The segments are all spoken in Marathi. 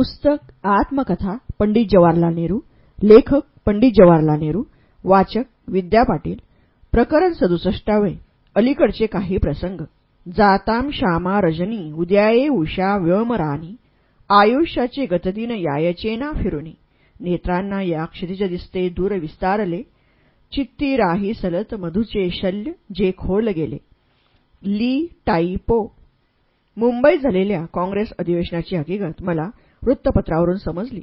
पुस्तक आत्मकथा पंडित जवाहरलाल नेहरू लेखक पंडित जवाहरलाल नेहरू वाचक विद्या पाटील प्रकरण सदुसष्टावे अलीकडचे काही प्रसंग. जाताम श्यामा रजनी उद्याये उषा व्योमरानी आयुष्याचे गतदिन यायचेना फिरुनी. नेत्रांना या क्षितिज दिसते दूर विस्तारले चित्ती राही सलत मधुचे शल्य जे खोल गेले. ली टाई पो. मुंबईत झालेल्या काँग्रेस अधिवेशनाची हकीकत मला वृत्तपत्रावरून समजली.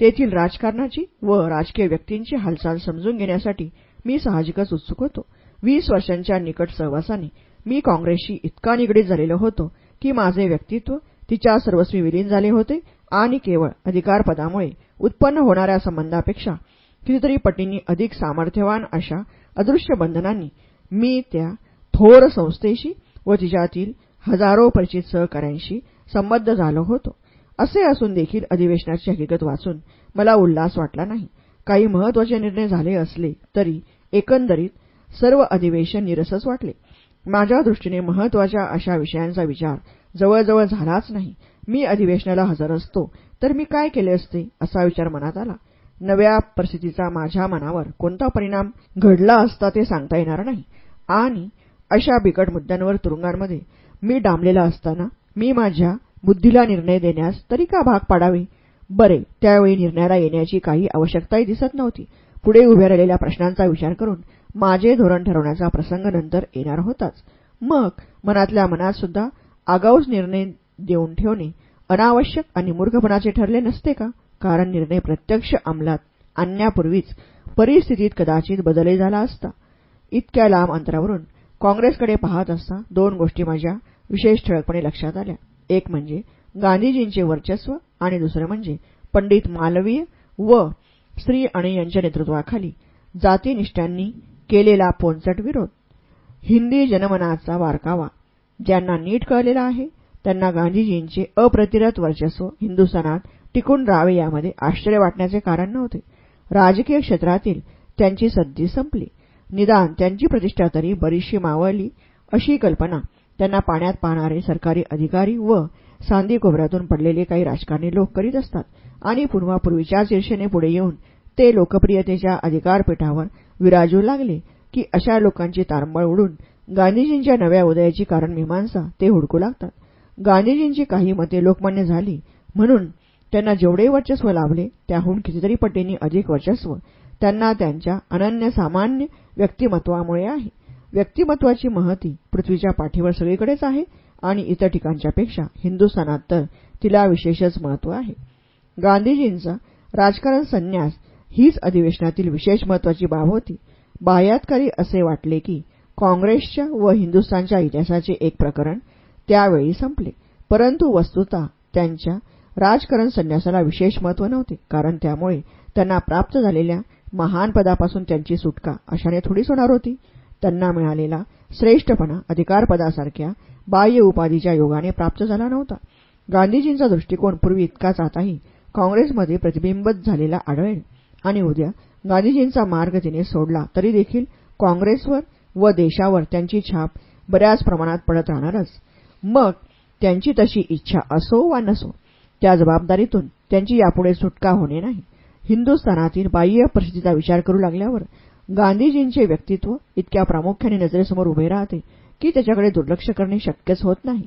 तेथील राजकारणाची व राजकीय व्यक्तींची हालचाल समजून घेण्यासाठी मी साहजिकच उत्सुक होतो. वीस वर्षांच्या निकट सहवासाने मी काँग्रेसशी इतका निगडीत झालेलो होतो की माझे व्यक्तित्व तिच्या सर्वस्वी विलीन झाले होते आणि केवळ अधिकारपदामुळे उत्पन्न होणाऱ्या संबंधापेक्षा कितीतरी पटींनी अधिक सामर्थ्यवान अशा अदृश्य बंधनांनी मी त्या थोर संस्थेशी व तिच्यातील हजारो परिचित सहकाऱ्यांशी संबद्ध झालो होतो. असे असून देखील अधिवेशनाची हकीकत वाचून मला उल्हास वाटला नाही. काही महत्त्वाचे निर्णय झाले असले तरी एकंदरीत सर्व अधिवेशन निरसच वाटले. माझ्या दृष्टीने महत्त्वाच्या अशा विषयांचा विचार जवळजवळ झालाच नाही. मी अधिवेशनाला हजर असतो तर मी काय केले असते असा विचार मनात आला. नव्या परिस्थितीचा माझ्या मनावर कोणता परिणाम घडला असता ते सांगता येणार नाही. आणि अशा बिकट मुद्द्यांवर तुरुंगांमध्ये मी डांबलेला असताना मी माझ्या बुद्धीला निर्णय देण्यास तरी का भाग पाडावे? बरे त्यावेळी निर्णयाला येण्याची काही आवश्यकताही दिसत नव्हती. पुढे उभ्या राहिलेल्या प्रश्नांचा विचार करून माझे धोरण ठरवण्याचा प्रसंग नंतर येणार होताच. मग मनातल्या मनात सुद्धा आगाऊच निर्णय देऊन ठेवणे अनावश्यक आणि मूर्खपणाचे ठरले नसते का? कारण निर्णय प्रत्यक्ष अंमलात आणण्यापूर्वीच परिस्थितीत कदाचित बदलही झाला असता. इतक्या लांब अंतरावरून काँग्रेसकडे पाहत असता दोन गोष्टी माझ्या विशेष ठळकपणे लक्षात आल्या. एक म्हणजे गांधीजींचे वर्चस्व आणि दुसरं म्हणजे पंडित मालवीय व स्त्री आणि यांच्या नेतृत्वाखाली जातीनिष्ठांनी केलेला पोनचट विरोध. हिंदी जनमनाचा वारकावा ज्यांना नीट कळलेला आहे त्यांना गांधीजींचे अप्रतिरत वर्चस्व हिंदुस्थानात टिकून राहावे यामध्ये आश्चर्य वाटण्याचे कारण नव्हते. राजकीय क्षेत्रातील त्यांची सद्दी संपली. निदान त्यांची प्रतिष्ठा तरी बरीचशी मावळली अशी कल्पना त्यांना पाण्यात पाहणारे सरकारी अधिकारी व सांदी कोपऱ्यातून पडलेले काही राजकारणी लोक करीत असतात. आणि पूर्वापूर्वीच्याच ईर्षेने पुढे येऊन ते लोकप्रियतेच्या अधिकारपीठावर विराजू लागले की अशा लोकांची तारंबळ उडून गांधीजींच्या नव्या उदयाची कारण मीमांसा ते हुडकू लागतात. गांधीजींची काही मते लोकमान्य झाली म्हणून त्यांना जेवढे वर्चस्व लाभले त्याहून कितीतरी पटींनी अधिक वर्चस्व त्यांना त्यांच्या अनन्यसामान्य व्यक्तिमत्वामुळे आहे. व्यक्तिमत्वाची महती पृथ्वीच्या पाठीवर सगळीकडेच आहे आणि इतर ठिकाणच्यापेक्षा हिंदुस्थानात तर तिला विशेषच महत्त्व आहे. गांधीजींचा राजकारण संन्यास हीच अधिवेशनातील विशेष महत्वाची बाब होती. बाह्यातकारी असे वाटले की काँग्रेसच्या व हिंदुस्थानच्या इतिहासाचे एक प्रकरण त्यावेळी संपले. परंतु वस्तुता त्यांच्या राजकारण संन्यासाला विशेष महत्त्व नव्हते कारण त्यामुळे त्यांना प्राप्त झालेल्या महान पदापासून त्यांची सुटका अशाने थोडीच होणार होती. त्यांना मिळालेला श्रेष्ठपणा अधिकारपदासारख्या बाह्य उपाधीच्या योगाने प्राप्त झाला नव्हता. गांधीजींचा दृष्टिकोन पूर्वी इतकाच आताही काँग्रेसमध्ये प्रतिबिंबित झालेला आढळेल. आणि उद्या गांधीजींचा मार्ग तिने सोडला तरी देखील काँग्रेसवर व देशावर त्यांची छाप बऱ्याच प्रमाणात पडत राहणारच. मग त्यांची तशी इच्छा असो वा नसो त्या जबाबदारीतून त्यांची यापुढे सुटका होणे नाही. हिंदुस्थानातील बाह्य परिस्थितीचा विचार करू लागल्यावर गांधीजींचे व्यक्तित्व इतक्या प्रामुख्याने नजरेसमोर उभे राहते की त्याच्याकडे दुर्लक्ष करणे शक्यच होत नाही.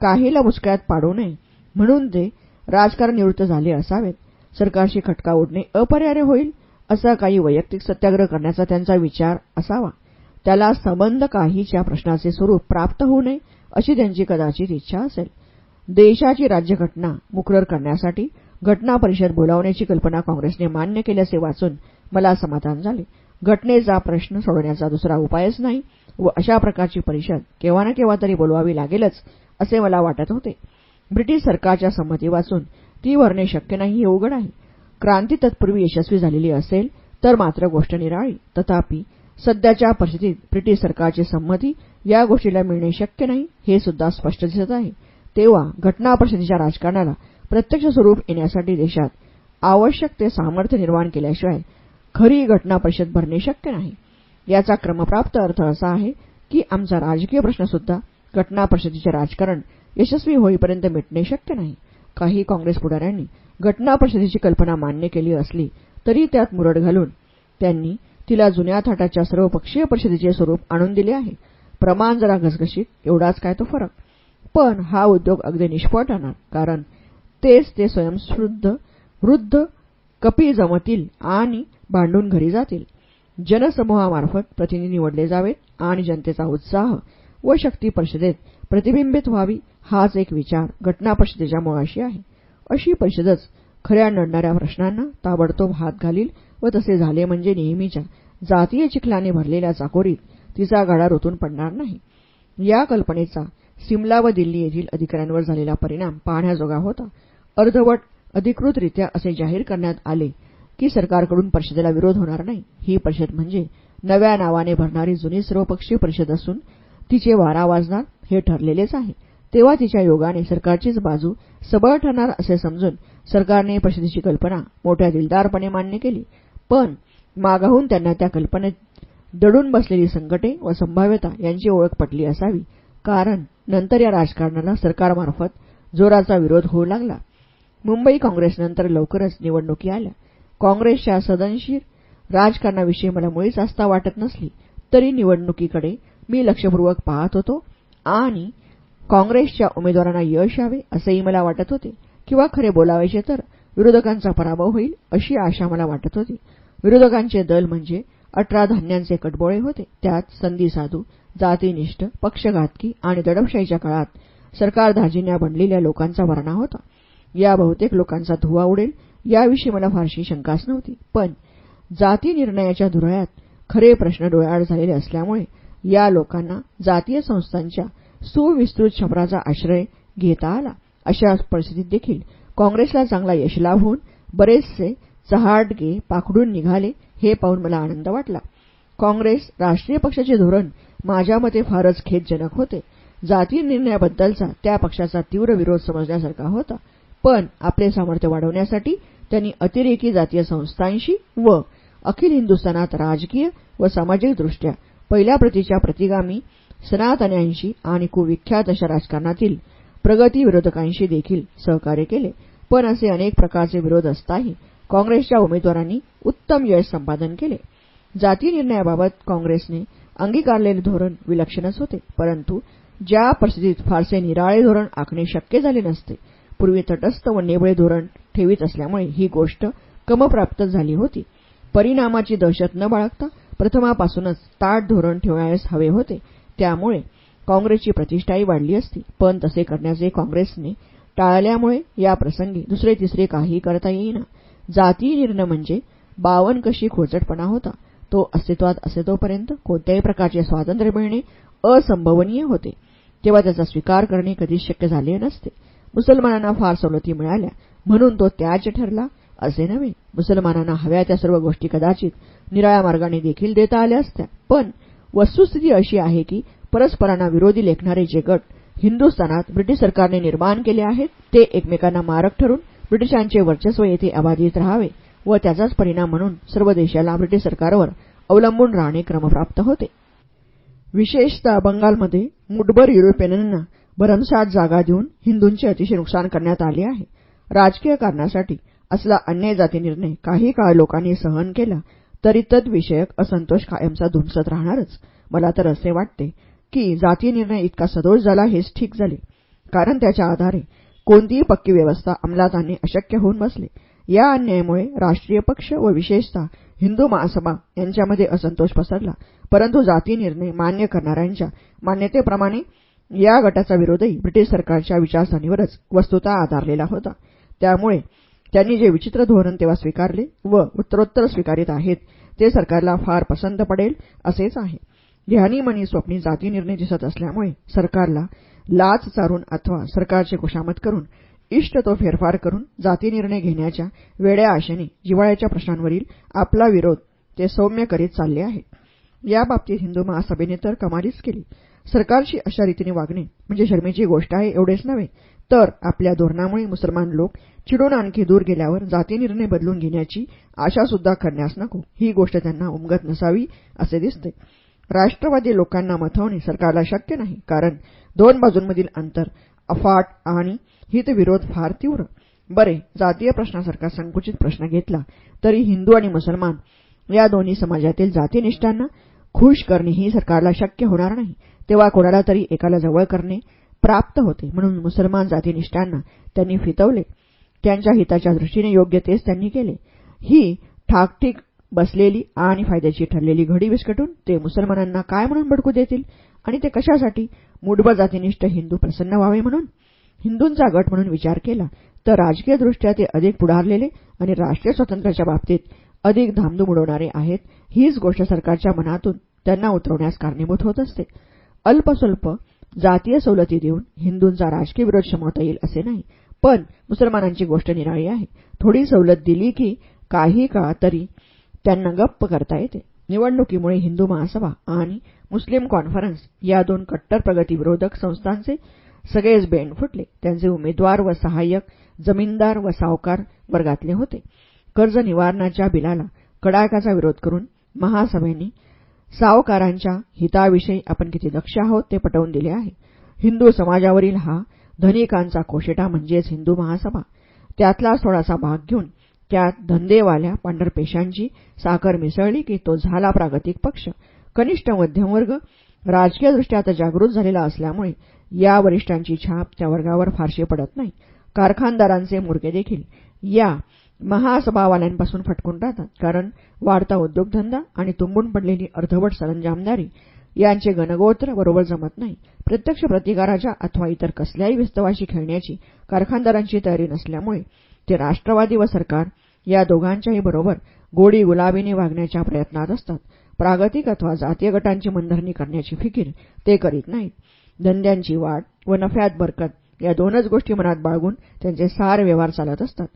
काहीला मुस्कळ्यात पाडू नये म्हणून ते राजकारण निवृत्त झाले असावेत. सरकारशी खटका उडणे अपरिहार्य होईल असा काही वैयक्तिक सत्याग्रह करण्याचा त्यांचा विचार असावा. त्याला संबंध काहीच्या प्रश्नाचे स्वरूप प्राप्त होऊ नये अशी त्यांची कदाचित इच्छा असेल. देशाची राज्यघटना मुकरर करण्यासाठी घटना परिषद बोलावण्याची कल्पना काँग्रेसने मान्य केल्याचे वाचून मला समाधान झाले. घटनेचा प्रश्न सोडवण्याचा दुसरा उपायच नाही व अशा प्रकारची परिषद केव्हा ना केव्हा तरी बोलवावी लागेलच असे मला वाटत होते. ब्रिटिश सरकारच्या संमती वाचून ती भरणे शक्य नाही हे उघड आहे. क्रांती तत्पूर्वी यशस्वी झालेली असेल तर मात्र गोष्ट निराळी. तथापि सध्याच्या परिस्थितीत ब्रिटिश सरकारची संमती या गोष्टीला मिळणे शक्य नाही हे सुद्धा स्पष्ट दिसत आहे. तेव्हा घटना परिषदेच्या राजकारणाला प्रत्यक्ष स्वरूप येण्यासाठी देशात आवश्यक ते सामर्थ्य निर्माण केल्याशिवाय खरी घटना परिषद भरणे शक्य नाही. याचा क्रमप्राप्त अर्थ असा आहे की आमचा राजकीय प्रश्नसुद्धा घटना परिषदेचे राजकारण यशस्वी होईपर्यंत मिटणे शक्य नाही. काही काँग्रेस पुढाऱ्यांनी घटना परिषदेची कल्पना मान्य केली असली तरी त्यात मुरड घालून त्यांनी तिला जुन्या थाटाच्या सर्वपक्षीय परिषदेचे स्वरूप आणून दिले आहे. प्रमाण जरा घसघशीत एवढाच काय तो फरक. पण हा उद्योग अगदी निष्फळ ठरणार कारण तेच ते स्वयंशुद्ध वृद्ध कपी जमतील आणि भांडून घरी जातील. जनसमूहामार्फत प्रतिनिधी निवडले जावेत आणि जनतेचा उत्साह व शक्ती परिषदेत प्रतिबिंबित व्हावी हाच एक विचार घटना परिषदेच्या मुळाशी आहे. अशी परिषदच खऱ्या नडणाऱ्या प्रश्नांना ताबडतोब हात घालील व तसे झाले म्हणजे नेहमीच्या जातीय चिखलाने भरलेल्या चाकोरीत तिचा गाडा रोतून पडणार नाही. या कल्पनेचा सिमला व दिल्ली येथील अधिकाऱ्यांवर झालेला परिणाम पाहण्याजोगा होता. अर्धवट अधिकृतरित्या असे जाहीर करण्यात आले की सरकारकडून परिषदेला विरोध होणार नाही. ही परिषद म्हणजे नव्या नावाने भरणारी जुनी सर्वपक्षीय परिषद असून तिचे वारा वाजणार हे ठरलेलेच आहे. तेव्हा तिच्या योगाने सरकारचीच बाजू सबळ ठरणार असे समजून सरकारने परिषदेची कल्पना मोठ्या दिलदारपणे मान्य केली. पण मागाहून त्यांना त्या कल्पनेत दडून बसलेली संकटे व संभाव्यता यांची ओळख पटली असावी. कारण नंतर या राजकारणाला सरकारमार्फत जोराचा विरोध होऊ लागला. मुंबई काँग्रेसनंतर लवकरच निवडणुकी आल्या. काँग्रेसच्या सदनशीर राजकारणाविषयी मला मुळीच आस्था वाटत नसली तरी निवडणुकीकडे मी लक्षपूर्वक पाहत होतो आणि काँग्रेसच्या उमेदवारांना यश यावे असेही मला वाटत होते किंवा खरे बोलावायचे तर विरोधकांचा पराभव होईल अशी आशा मला वाटत होती. विरोधकांचे दल म्हणजे अठरा धान्यांचे कटबोळे होते. त्यात संधी साधू जातीनिष्ठ पक्षघातकी आणि दडपशाहीच्या काळात सरकार धाजिन्या बनलेल्या लोकांचा भरणा होता. या बहुतेक लोकांचा धुवा उडेल याविषयी मला फारशी शंकाच नव्हती. पण जाती निर्णयाच्या धुरळ्यात खरे प्रश्न डोळ्याआड झालेले असल्यामुळे या लोकांना जातीय संस्थांच्या सुविस्तृत छपराचा आश्रय घेता आला. अशा परिस्थितीत देखील काँग्रेसला चांगला यशलाभ होऊन बरेचसे चहाटगे पाखडून निघाले हे पाहून मला आनंद वाटला. काँग्रेस राष्ट्रीय पक्षाचे धोरण माझ्या मते फारच खेदजनक होते. जाती निर्णयाबद्दलचा त्या पक्षाचा तीव्र विरोध समजण्यासारखा होता. पण आपले सामर्थ्य वाढवण्यासाठी त्यांनी अतिरेकी जातीय संस्थांशी व अखिल हिंदुस्थानात राजकीय व सामाजिकदृष्ट्या पहिल्या प्रतीच्या प्रतिगामी सनातन्यांशी आणि कुविख्यात अशा राजकारणातील प्रगती विरोधकांशी देखील सहकार्य केले. पण असे अनेक प्रकारचे विरोध असताही काँग्रेसच्या उमेदवारांनी उत्तम यश संपादन केले. जाती निर्णयाबाबत काँग्रेसने अंगीकारलेले धोरण विलक्षणच होते. परंतु ज्या परिस्थितीत फारसे निराळे धोरण आखणे शक्य झाले नसते पूर्वी तटस्थ व नेबळे धोरण ठेवीत असल्यामुळे ही गोष्ट कमप्राप्त झाली होती. परिणामाची दहशत न बाळगता प्रथमापासूनच ताट धोरण ठेवण्यास हवे होते. त्यामुळे काँग्रेसची प्रतिष्ठाही वाढली असती. पण तसे करण्याचे काँग्रेसने टाळल्यामुळे या प्रसंगी दुसरे तिसरे काही करता येईना. जातीय निर्णय म्हणजे बावन कशी खोचटपणा होता. तो अस्तित्वात असे तोपर्यंत कोणत्याही प्रकारचे स्वातंत्र्य मिळणे असंभवनीय होते. तेव्हा त्याचा स्वीकार करणे कधीच शक्य झाले नसते. मुसलमानांना फार सवलती मिळाल्या. म्हणून तो त्याच ठरला. असे नव्हे मुसलमानांना हव्या त्या सर्व गोष्टी कदाचित निराळ्या मार्गाने देखील देता आल्या असत्या. पण वस्तुस्थिती अशी आहे की परस्परांना विरोधी लेखणारे जे गट हिंदुस्थानात ब्रिटिश सरकारने निर्माण केले आहेत ते एकमेकांना मारक ठरून ब्रिटिशांचे वर्चस्व येथे अबाधित राहावे व त्याचाच परिणाम म्हणून सर्व देशाला ब्रिटिश सरकारवर अवलंबून राहणे क्रमप्राप्त होते. विशेषतः बंगालमध्ये मुठभर युरोपियनांना भरमसाठ जागा देऊन हिंदूंचे अतिशय नुकसान करण्यात आले आहे. राजकीय कारणासाठी असला अन्याय जाती निर्णय काही काळ लोकांनी सहन केला तरी तद्विषयक असंतोष कायमचा धुमसत राहणारच. मला तर असे वाटते की जाती निर्णय इतका सदोष झाला हेच ठीक झाले. कारण त्याच्या आधारे कोणतीही पक्की व्यवस्था अंमलात आणणे अशक्य होऊन बसले. या अन्यायामुळे राष्ट्रीय पक्ष व विशेषतः हिंदू महासभा यांच्यामध्ये असंतोष पसरला. परंतु जाती निर्णय मान्य करणाऱ्यांच्या मान्यतेप्रमाणे या गटाचा विरोधही ब्रिटिश सरकारच्या विचारसरणीवरच वस्तुता आधारलेला होता. त्यामुळे त्यांनी जे विचित्र धोरण तेव्हा स्वीकारले व उत्तरोत्तर स्वीकारित आहेत ते सरकारला फार पसंत पडेल असेच आहे. ध्यानीमनी स्वप्नी जाती निर्णय दिसत असल्यामुळे सरकारला लाच चारून अथवा सरकारचे खुशामत करून इष्ट तो फेरफार करून जाती निर्णय घेण्याच्या वेड्या आशेने जिवाळ्याच्या प्रश्नांवरील आपला विरोध ते सौम्य करीत चालले आहे. याबाबतीत हिंदू महासभेने तर कमालीच केली. सरकारशी अशा रीतीने वागणे म्हणजे शर्मेची गोष्ट आहे एवढेच नव्हे तर आपल्या धोरणामुळे मुसलमान लोक चिडून आणखी दूर गेल्यावर जाती निर्णय बदलून घेण्याची आशा सुद्धा करण्यास नको ही गोष्ट त्यांना उमगत नसावी असे दिसते. राष्ट्रवादी लोकांना मथवणे सरकारला शक्य नाही कारण दोन बाजूंमधील अंतर अफाट आणि हितविरोध फार तीव्र. बरे जातीय प्रश्नासारखा संकुचित प्रश्न घेतला तरी हिंदू आणि मुसलमान या दोन्ही समाजातील जातीनिष्ठांना खुश करणे ही सरकारला शक्य होणार नाही. तेव्हा कोणाला तरी एकाला जवळ करणे प्राप्त होते. म्हणून मुसलमान जातीनिष्ठांना त्यांनी फितवले. त्यांच्या हिताच्या दृष्टीने योग्य तेच त्यांनी केले. ही ठाकठीक बसलेली आणि फायद्याची ठरलेली घडी विस्कटून ते मुसलमानांना काय म्हणून भडकू देतील? आणि ते कशासाठी? मुडबा जातीनिष्ठ हिंदू प्रसन्न व्हावे म्हणून? हिंदूंचा गट म्हणून विचार केला तर राजकीयदृष्ट्या ते अधिक पुढारलेले आणि राष्ट्रीय स्वातंत्र्याच्या बाबतीत अधिक धामधूम उडवणारे आहेत. हीच गोष्ट सरकारच्या मनातून त्यांना उतरवण्यास कारणीभूत होत असते. अल्पस्वल्प जातीय सवलती देऊन हिंदूंचा राजकीय विरोध शमवता येईल असे नाही. पण मुसलमानांची गोष्ट निराळी आहे. थोडी सवलत दिली की काही काळ तरी त्यांना गप्प करता येते. निवडणुकीमुळे हिंदू महासभा आणि मुस्लिम कॉन्फरन्स या दोन कट्टर प्रगतीविरोधक संस्थांचे सगळेच बेंड फुटले. त्यांचे उमेदवार व सहाय्यक जमीनदार व सावकार वर्गातले होते. कर्ज निवारणाच्या बिलाला कडाक्याचा विरोध करून महासभेने सावकारांच्या हिताविषयी आपण किती दक्ष आहोत ते पटवून दिले आहे. हिंदू समाजावरील हा धनिकांचा कोशेटा म्हणजेच हिंदू महासभा. त्यातलाच थोडासा भाग घेऊन त्यात धंदेवाल्या पांढरपेशांची साखर मिसळली की तो झाला प्रागतिक पक्ष. कनिष्ठ मध्यमवर्ग राजकीयदृष्ट्या आता जागृत झालेला असल्यामुळे या वरिष्ठांची छाप त्या वर्गावर फारशी पडत नाही. कारखानदारांचे मुरगे देखील या महासभावाल्यांपासून फटकून राहतात. कारण वाढता उद्योगधंदा आणि तुंबून पडलेली अर्धवट सरंजामदारी यांचे गणगोत्र बरोबर जमत नाही. प्रत्यक्ष प्रतिकाराच्या अथवा इतर कसल्याही विस्तवाशी खेळण्याची कारखानदारांची तयारी नसल्यामुळे ते राष्ट्रवादी व सरकार या दोघांच्याही बरोबर गोडी गुलाबीने वागण्याच्या प्रयत्नात असतात. प्रागतिक अथवा जातीय गटांची मनधरणी करण्याची फिकीर ते करीत नाहीत. धंद्यांची वाढ व नफ्यात बरकत या दोनच गोष्टी मनात बाळगून त्यांचे सार व्यवहार चालत असतात.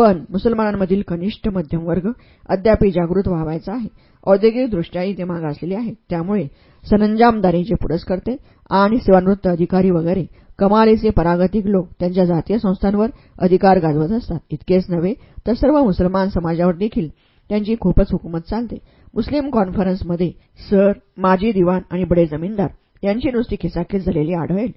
पण मुसलमानांमधील कनिष्ठ मध्यम वर्ग अद्यापही जागृत व्हावायचा आहे. औद्योगिकदृष्ट्याही ते मागासलेले आहेत. त्यामुळे सरंजामदारीचे पुरस्कर्ते आणि सेवानिवृत्त अधिकारी वगैरे कमालीचे परागतिक लोक त्यांच्या जातीय संस्थांवर अधिकार गाजवत असतात. इतकेच नव्हे तर सर्व मुसलमान समाजावर देखील त्यांची खूपच हुकूमत चालते. मुस्लिम कॉन्फरन्समध्ये सर माजी दिवाण आणि बडे जमीनदार यांची नुसती खिसाखीस झालेली आढळेल.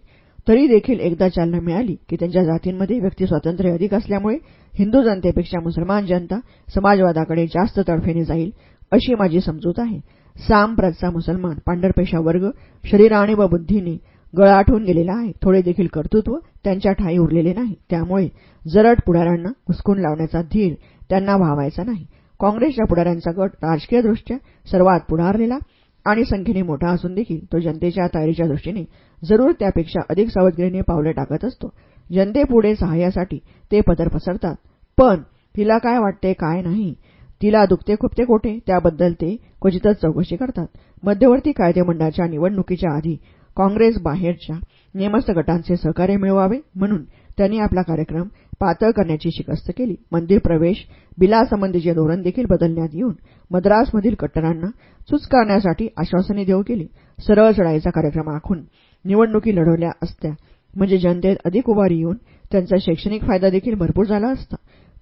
तरी देखील एकदा चालना मिळाली की त्यांच्या जातींमध्ये व्यक्ती स्वातंत्र्य अधिक असल्यामुळे हिंदू जनतेपेक्षा मुसलमान जनता समाजवादाकडे जास्त तडफेने जाईल अशी माझी समजूत आहे. सामप्रतचा मुसलमान पांढरपेशा वर्ग शरीराने व बुद्धीने गळाठून गेलेला आहे. थोडे देखील कर्तृत्व त्यांच्या ठाई उरलेले नाही. त्यामुळे जरट पुढाऱ्यांना हुसकून लावण्याचा धीर त्यांना व्हावायचा नाही. काँग्रेसच्या पुढाऱ्यांचा गट राजकीयदृष्ट्या सर्वात पुढारलेला आणि संख्येने मोठा असून देखील तो जनतेच्या तयारीच्या दृष्टीने जरूर त्यापेक्षा अधिक सावधगिरीने पावले टाकत असतो. जनतेपुढे सहाय्यासाठी ते पदर पसरतात. पण तिला काय वाटते काय नाही? तिला दुखते खुपते कोठे? त्याबद्दल ते क्वचितच चौकशी करतात. मध्यवर्ती कायदेमंडळाच्या निवडणुकीच्या आधी काँग्रेस बाहेरच्या नेमस्त गटांचे सहकार्य मिळवावे म्हणून त्यांनी आपला कार्यक्रम पातळ करण्याची शिकस्त केली. मंदिर प्रवेश बिलासंबंधीचे धोरण देखील बदलण्यात येऊन मद्रासमधील कट्टरांना चुचकारण्यासाठी आश्वासने देऊ केली. सरळ चढाईचा कार्यक्रम आखून निवडणुकी लढवल्या असत्या. म्हणजे जनतेत अधिक उभारी येऊन त्यांचा शैक्षणिक फायदा देखील भरपूर झाला असता.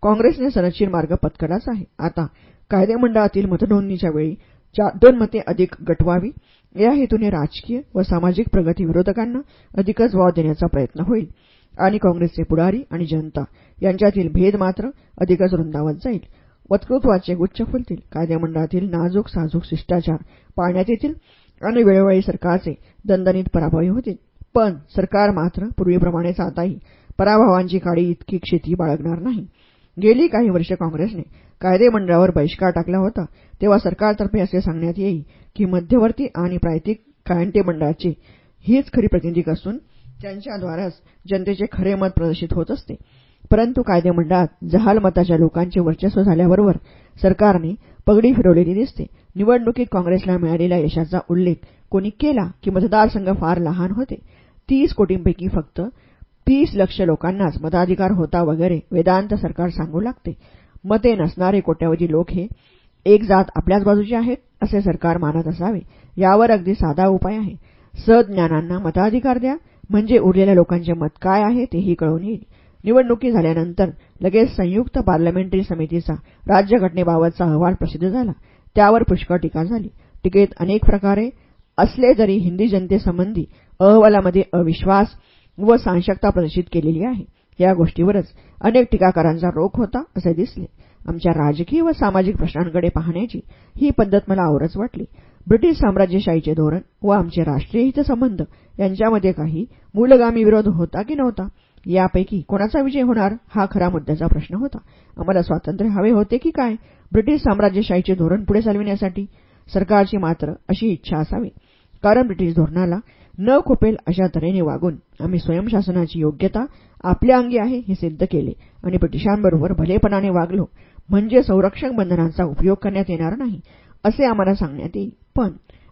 काँग्रेसने सनदशीर मार्ग पत्कराच आहे. आता कायदेमंडळातील मतनोंदणीच्या वेळी दोन मते अधिक गटवावी. या हेतूने राजकीय व सामाजिक प्रगती विरोधकांना अधिकच वाव देण्याचा प्रयत्न होईल. आणि काँग्रेसचे पुढारी आणि जनता यांच्यातील भेद मात्र अधिकच रुंदावत जाईल. वक्तृत्वाचे गुच्छ फुलतील. कायदेमंडळातील नाजूक साजूक शिष्टाचार पाळण्यात येतील. आणि वेळोवेळी सरकारचे दणदणीत पराभवी होतील. पण सरकार मात्र पूर्वीप्रमाणेच आताही पराभवांची काळी इतकी क्षिती बाळगणार नाही. गेली काही वर्षे काँग्रेसने कायदेमंडळावर बहिष्कार टाकला होता तेव्हा सरकारतर्फे असे सांगण्यात येई की मध्यवर्ती आणि प्रायतिक कायदेमंडळाची हीच खरी प्रतिनिधी असून त्यांच्याद्वाराच जनतेचे खरे मत प्रदर्शित होत असते. परंतु कायदेमंडळात जहालमताच्या लोकांचे वर्चस्व झाल्याबरोबर सरकारने पगडी फिरवलेली दिसते. निवडणुकीत काँग्रेसला मिळालेल्या यशाचा उल्लेख कोणी केला की मतदारसंघ फार लहान होते? तीस कोटींपैकी फक्त तीस लक्ष लोकांनाच मताधिकार होता वगैरे वेदांत सरकार सांगू लागते. मते नसणारे कोट्यावधी लोक हे एक जात आपल्याच बाजूचे आहेत असे सरकार मानत असावे. यावर अगदी साधा उपाय आहे. सज्ञानांना मताधिकार द्या. म्हणजे उरलेल्या लोकांचे मत काय आहे तेही कळून येईल. निवडणुकी झाल्यानंतर लगेच संयुक्त पार्लमेंटरी समितीचा राज्यघटनेबाबतचा अहवाल प्रसिद्ध झाला. त्यावर पुष्कळ टीका झाली. टीकेत अनेक प्रकारे असले तरी हिंदी जनतेसंबंधी अहवालामध्ये अविश्वास व सांशकता प्रदर्शित केलेली आहे. या गोष्टीवरच अनेक टीकाकारांचा रोख होता असे दिसले. आमच्या राजकीय व सामाजिक प्रश्नांकडे पाहण्याची ही पद्धत मला आवरच वाटली. ब्रिटिश साम्राज्यशाहीचे धोरण व आमचे राष्ट्रीय हितसंबंध यांच्यामध्ये काही मूलगामी विरोध होता की नव्हता? यापैकी कोणाचा विजय होणार हा खरा मुद्द्याचा प्रश्न होता. आम्हाला स्वातंत्र्य हवे होते की काय? ब्रिटिश साम्राज्यशाहीचे धोरण पुढे चालविण्यासाठी सरकारची मात्र अशी इच्छा असावी. कारण ब्रिटिश धोरणाला न खुपेल अशा तऱ्हेने वागून आम्ही स्वयंशासनाची योग्यता आपल्या अंगी आहे हे सिद्ध केले आणि ब्रिटिशांबरोबर भलेपणाने वागलो. म्हणजे संरक्षक बंधनांचा उपयोग करण्यात येणार नाही असे आम्हाला सांगण्यात येईल. पण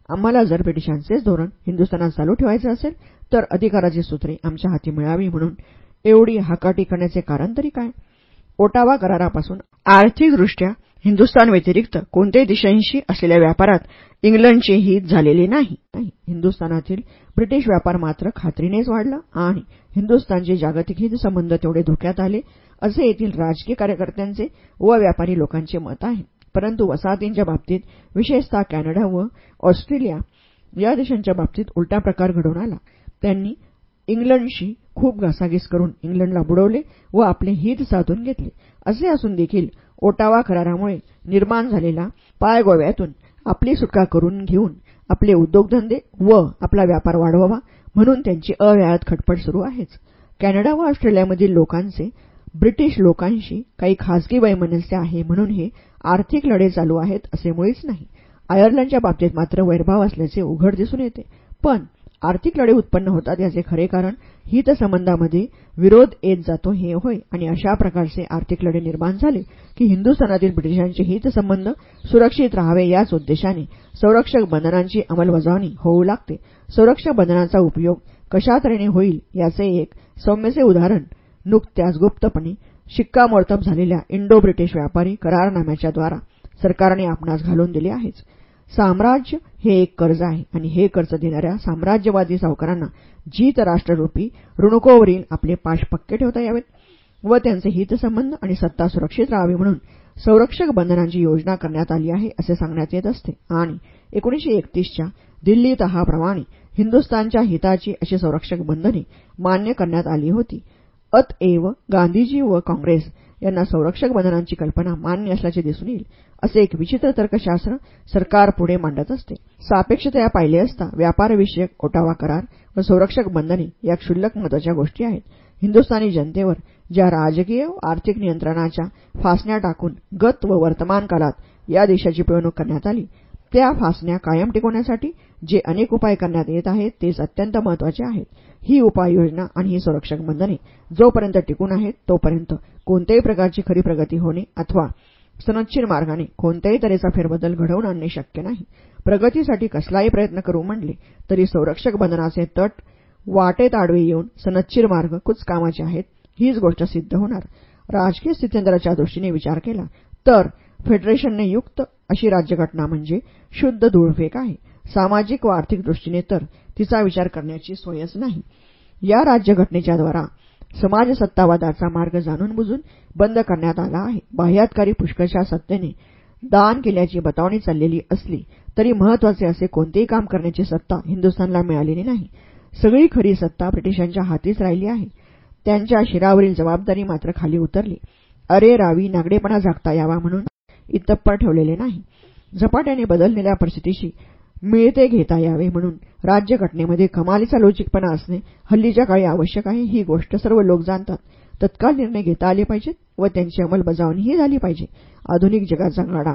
आम्हाला जर ब्रिटिशांचेच धोरण हिंदुस्थानात चालू ठेवायचे असेल तर अधिकाराची सूत्रे आमच्या हाती मिळावी म्हणून एवढी हाकाटी करण्याचे कारण तरी काय? ओटावा करारापासून आर्थिकदृष्ट्या हिंदुस्थान व्यतिरिक्त कोणत्याही दिशांशी असलेल्या व्यापारात इंग्लंडचे हित झालेले नाही. हिंदुस्थानातील ब्रिटिश व्यापार मात्र खात्रीनेच वाढला आणि हिंदुस्थानचे जागतिक हित संबंध तेवढे धोक्यात आले असे येथील राजकीय कार्यकर्त्यांचे व व्यापारी लोकांचे मत आहे. परंतु वसाहतींच्या बाबतीत विशेषतः कॅनडा व ऑस्ट्रेलिया या देशांच्या बाबतीत उलटा प्रकार घडून आला. त्यांनी इंग्लंडशी खूप घासाघीस करून इंग्लंडला बुडवले व आपले हित साधून घेतले. असे असून देखील ओटावा करारामुळे निर्माण झालेला पायगोव्यातून आपली सुटका करून घेऊन आपले उद्योगधंदे व आपला व्यापार वाढवावा म्हणून त्यांची अव्याहत खटपट सुरू आहेच. कॅनडा व ऑस्ट्रेलियामधील लोकांचे ब्रिटिश लोकांशी काही खासगी वैमनस्य आहे म्हणून हे आर्थिक लढे चालू आहेत असे मुळीच नाही. आयर्लंडच्या बाबतीत मात्र वैरभाव असल्याचे उघड दिसून येते. पण आर्थिक लढे उत्पन्न होतात याचे खरे कारण हितसंबंधामध्ये विरोध येत जातो हे होय. आणि अशा प्रकारचे आर्थिक लढे निर्माण झाले की हिंदुस्थानातील ब्रिटिशांचे हितसंबंध सुरक्षित राहावे याच उद्देशाने संरक्षक बंधनांची अंमलबजावणी होऊ लागते. संरक्षक बंधनांचा उपयोग कशा तऱ्हेने होईल याचे एक सौम्यचे उदाहरण नुकत्याच गुप्तपणे शिक्कामोर्तब झालेल्या इंडो ब्रिटिश व्यापारी करारनाम्याच्याद्वारा सरकारने आपणास घालून दिले आहेच. साम्राज्य हे एक कर्ज आहे. आणि हे कर्ज देणाऱ्या साम्राज्यवादी सावकारांना जीत राष्ट्ररूपी ऋणकोवरील आपले पाश पक्के ठेवता यावेत व त्यांचे हितसंबंध आणि सत्ता सुरक्षित राहावी म्हणून संरक्षक बंधनांची योजना करण्यात आली आहे असे सांगण्यात येत असते. आणि एकोणीशे एकतीसच्या दिल्ली तहाप्रमाणे हिंदुस्थानच्या हिताची अशी संरक्षक बंधने मान्य करण्यात आली होती. अतएव गांधीजी व काँग्रेस यांना संरक्षक बंधनांची कल्पना मान्य असल्याचे दिसून येईल. असे एक विचित्र तर्कशास्त्र सरकार पुढे मांडत असते. सापेक्षतया पाहिले असता व्यापारविषयक ओटावा करार व संरक्षक बंधने या क्षुल्लक महत्त्वाच्या गोष्टी आहेत. हिंदुस्थानी जनतेवर ज्या राजकीय व आर्थिक नियंत्रणाच्या फासण्या टाकून गत व वर्तमान काळात या देशाची पिळवणूक करण्यात आली त्या फासण्या कायम टिकवण्यासाठी जे अनेक उपाय करण्यात येत आहेत तेच अत्यंत महत्त्वाचे आहेत. ही उपाययोजना आणि ही संरक्षक बंधने जोपर्यंत टिकून आहेत तोपर्यंत कोणत्याही प्रकारची खरी प्रगती होणे अथवा सनदशीर मार्गाने कोणत्याही तऱ्हेचा फेरबदल घडवून आणणे शक्य नाही. प्रगतीसाठी कसलाही प्रयत्न करू म्हणले तरी संरक्षक बंधनाचे तट वाटेत आडवे येऊन सनदशीर मार्ग कुचकामाचे आहेत हीच गोष्ट सिद्ध होणार. राजकीय स्थित्यंतराच्या दृष्टीने विचार केला तर फेडरेशनने युक्त अशी राज्यघटना म्हणजे शुद्ध धूळफेक आहे. सामाजिक व आर्थिक दृष्टीने तर तिचा विचार करण्याची सोयच नाही. या राज्यघटनेच्या द्वारा समाजसत्तावादाचा मार्ग जाणून बुजून बंद करण्यात आला आहे. बाह्यातकारी पुष्कळच्या सत्तेने दान केल्याची बतावणी चाललेली असली तरी महत्त्वाचे असे कोणतेही काम करण्याची सत्ता हिंदुस्थानला मिळालेली नाही. सगळी खरी सत्ता ब्रिटिशांच्या हातीच राहिली आहे. त्यांच्या शिरावरील जबाबदारी मात्र खाली उतरली. अरे रावी नागडेपणा झाकता यावा म्हणून इतप्पर ठेवलेले नाही. झपाट्याने बदललेल्या परिस्थितीशी मिळते घेता यावे म्हणून राज्यघटनेमध्ये कमालीचा लवचिकपणा असणे हल्लीच्या काळी आवश्यक आहे. ही गोष्ट सर्व लोक जाणतात. तत्काळ निर्णय घेता आले पाहिजेत व त्यांची अंमलबजावणीही झाली पाहिजे. आधुनिक जगाचा गाडा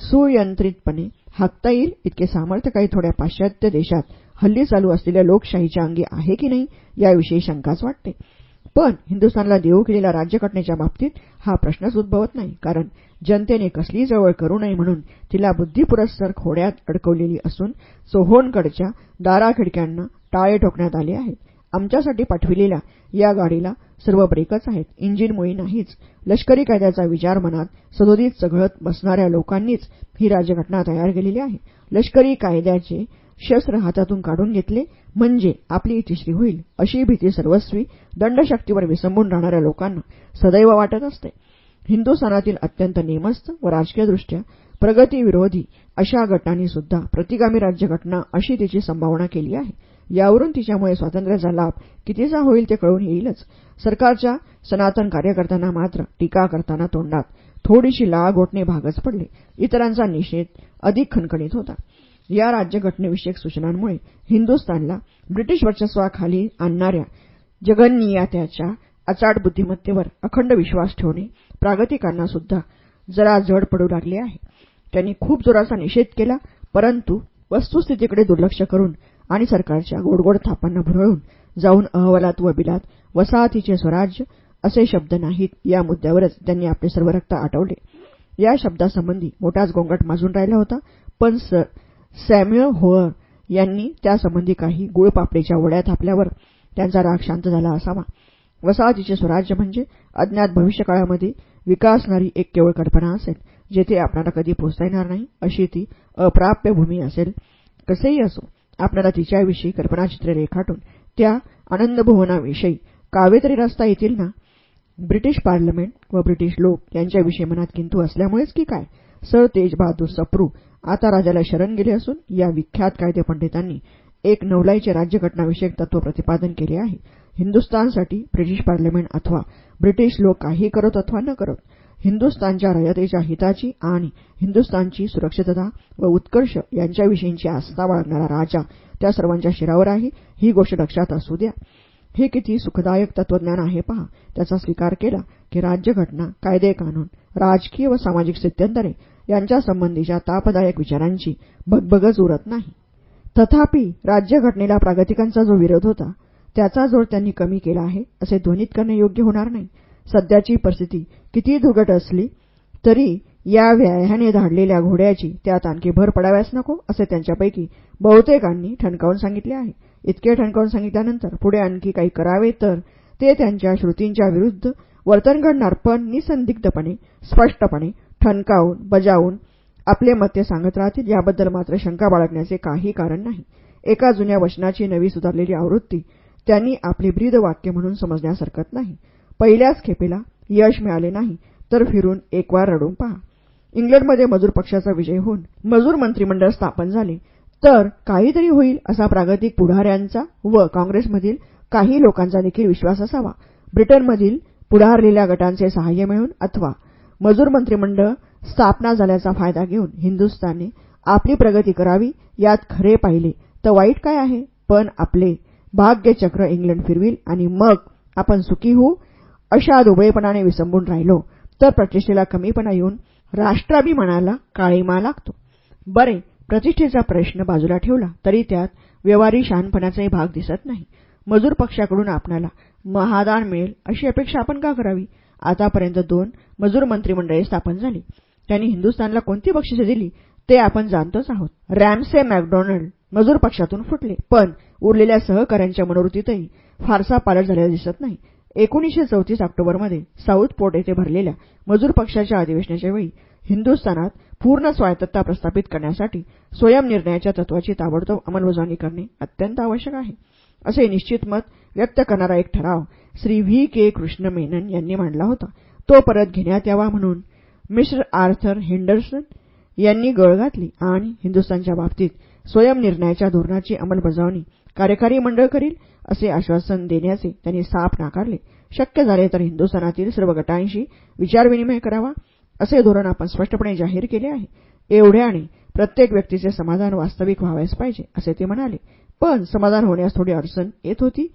सुयंत्रितपणे हाकता येईल इतके सामर्थ्य काही थोड्या पाश्चात्य देशात हल्ली चालू असलेल्या लोकशाहीच्या अंगी आहे की नाही याविषयी शंकाच वाटते. पण हिंदुस्थानला देऊ केलेल्या राज्यघटनेच्या बाबतीत हा प्रश्नच उद्भवत नाही कारण जनतेने कसली जवळ करू नये म्हणून तिला बुद्धिपुरस्सर खोड्यात अडकवलेली असून चोहोनकडच्या दाराखिडक्यांना टाळे ठोकण्यात आले आहेत आमच्यासाठी पाठविलेल्या या गाडीला सर्व ब्रेकच आहेत. इंजिनमुळे नाहीच. लष्करी कायद्याचा विचार मनात सदोदित चघळत बसणाऱ्या लोकांनीच ही राज्यघटना तयार केलेली आहे. लष्करी कायद्याचे शस्त्र हातातून काढून घेतले म्हणजे आपली इतिश्री होईल अशी भीती सर्वस्वी दंडशक्तीवर विसंबून राहणाऱ्या लोकांना सदैव वाटत असते. हिंदुस्थानातील अत्यंत नेमस्त व राजकीयदृष्ट्या प्रगतीविरोधी अशा गटांनी सुद्धा प्रतिगामी राज्यघटना अशी तिची संभावना केली आहे. यावरून तिच्यामुळे स्वातंत्र्याचा लाभ कितीचा होईल ते कळून येईलच. सरकारच्या सनातन कार्यकर्त्यांना मात्र टीका करताना तोंडात थोडीशी लाळ गोठणे भागच पडले. इतरांचा निषेध अधिक खणखणीत होता. या राज्यघटनेविषयक सूचनांमुळे हिंदुस्थानला ब्रिटिश वर्चस्वाखाली आणणाऱ्या जगन्नियात्याच्या अचाट बुद्धिमत्तेवर अखंड विश्वास ठेवणे प्रागतिकांना सुद्धा जरा जड पडू लागले आहे. त्यांनी खूप जोराचा निषेध केला परंतु वस्तुस्थितीकडे दुर्लक्ष करून आणि सरकारच्या गोडगोड थापांना भुरळून जाऊन अहवालात व बिलात वसाहतीचे स्वराज्य असे शब्द नाहीत या मुद्द्यावरच त्यांनी आपले सर्व रक्त आटवले. या शब्दासंबंधी मोठाच गोंगाट माजून राहिला होता पण सर सॅम्युअल होअर यांनी त्यासंबंधी काही गुळपापडीच्या वड्या थापल्यावर त्यांचा राग शांत झाला असावा. वसाहतीचे स्वराज्य म्हणजे अज्ञात भविष्यकाळामध्ये विकासणारी एक केवळ कल्पना असेल जेथे आपणाला कधी पोचता येणार नाही अशी ती अप्राप्य भूमी असेल. कसेही असो आपल्याला तिच्याविषयी कल्पनाचित्रे रेखाटून त्या आनंदभुवनाविषयी कावेतरी रस्ता येतील ना? ब्रिटिश पार्लमेंट व ब्रिटिश लोक यांच्याविषयी मनात किंतू असल्यामुळेच की काय? सर तेजबहादूर सप्रू आता राजाला शरण गेले असून या विख्यात कायदे पंडितांनी एक नवलाईचे राज्यघटनाविषयक तत्व प्रतिपादन केले आहे. हिंदुस्थानसाठी ब्रिटिश पार्लमेंट अथवा ब्रिटिश लोक काही करत अथवा न करत हिंदुस्थानच्या रयतेच्या हिताची आणि हिंदुस्थानची सुरक्षितता व उत्कर्ष यांच्याविषयींची आस्था बाळगणारा राजा त्या सर्वांच्या शिरावर आहे. ही गोष्ट लक्षात असू द्या. हे किती सुखदायक तत्वज्ञान आहे पहा. त्याचा स्वीकार केला की राज्यघटना कायदे कानून राजकीय व सामाजिक स्थित्यंतरे यांच्या संबंधीच्या तापदायक विचारांची भगभगच उरत नाही. तथापि राज्यघटनेला प्रागतिकांचा जो विरोध होता त्याचा जोर त्यांनी कमी केला आहे असे ध्वनित करणे योग्य होणार नाही. सध्याची परिस्थिती कितीही दुर्गट असली तरी या व्याह्याने धाडलेल्या घोड्याची त्यात आणखी भर पडाव्यास नको असे त्यांच्यापैकी बहुतेकांनी ठणकावून सांगितले आहे. इतके ठणकावून सांगितल्यानंतर पुढे आणखी काही करावे तर ते त्यांच्या श्रुतींच्या विरुद्ध वर्तन घडणार पण निसंदिग्धपणे स्पष्टपणे ठणकावून बजावून आपले मते सांगत राहतील याबद्दल मात्र शंका बाळगण्याचे काही कारण नाही. एका जुन्या वचनाची नवी सुधारलेली आवृत्ती त्यांनी आपली ब्रीद वाक्य म्हणून समजण्यास हरकत नाही. पहिल्याच खेपेला यश मिळाले नाही तर फिरून एक वार रडून पहा. इंग्लंडमध्ये मजूर पक्षाचा विजय होऊन मजूर मंत्रिमंडळ स्थापन झाले. तर काहीतरी होईल असा प्रागतिक पुढाऱ्यांचा व काँग्रेसमधील काही लोकांचा देखील विश्वास असावा. ब्रिटनमधील पुढारलेल्या गटांचे सहाय्य मिळून अथवा मजूर मंत्रिमंडळ स्थापना झाल्याचा फायदा घेऊन हिंदुस्थानने आपली प्रगती करावी यात खरे पाहिले तर वाईट काय आहे? पण आपले भाग्यचक्र इंग्लंड फिरविल आणि मग आपण सुखी होऊ अशा दुबळेपणाने विसंबून राहिलो तर प्रतिष्ठेला कमीपणा येऊन राष्ट्राभिमानाला काळीमा लागतो. बरे प्रतिष्ठेचा प्रश्न बाजूला ठेवला तरी त्यात व्यवहारी शहाणपणाचाही भाग दिसत नाही. मजूर पक्षाकडून आपणाला महादान मिळेल अशी अपेक्षा आपण का करावी? आतापर्यंत दोन मजूर मंत्रिमंडळे स्थापन झाली. त्यांनी हिंदुस्थानला कोणती बक्षिसे दिली ते आपण जाणतोच आहोत. रॅमसे मॅकडॉनल्ड मजूर पक्षातून फुटले पण उरलेल्या सहकाऱ्यांच्या मनोवृत्तीतही फारसा पालट झालेला दिसत नाही. एकोणीसशे चौतीस ऑक्टोबरमध्ये साऊथ पोर्ट येथे भरलेल्या मजूर पक्षाच्या अधिवेशनाच्या वेळी हिंदुस्थानात पूर्ण स्वायत्तता प्रस्थापित करण्यासाठी स्वयंनिर्णयाच्या तत्वाची ताबडतोब अंमलबजावणी करणे अत्यंत आवश्यक आहे. असे निश्चित मत व्यक्त करणारा एक ठराव श्री व्ही के कृष्ण मेनन यांनी मांडला होता. तो परत घेण्यात यावा म्हणून मिस्टर आर्थर हेंडरसन यांनी गळ घातली आणि हिंदुस्थानच्या बाबतीत स्वयंनिर्णयाच्या धोरणाची अंमलबजावणी कार्यकारी मंडळ करील असे आश्वासन देण्याचे त्यांनी साफ नाकारले. शक्य झाले तर हिंदुस्थानातील सर्व गटांशी विचारविनिमय करावा असे धोरण आपण स्पष्टपणे जाहीर केले आहे. एवढ्याने प्रत्येक व्यक्तीचे समाधान वास्तविक व्हावेच पाहिजे असे ते म्हणाले. पण समाधान होण्यास थोडी अडचण येत होती.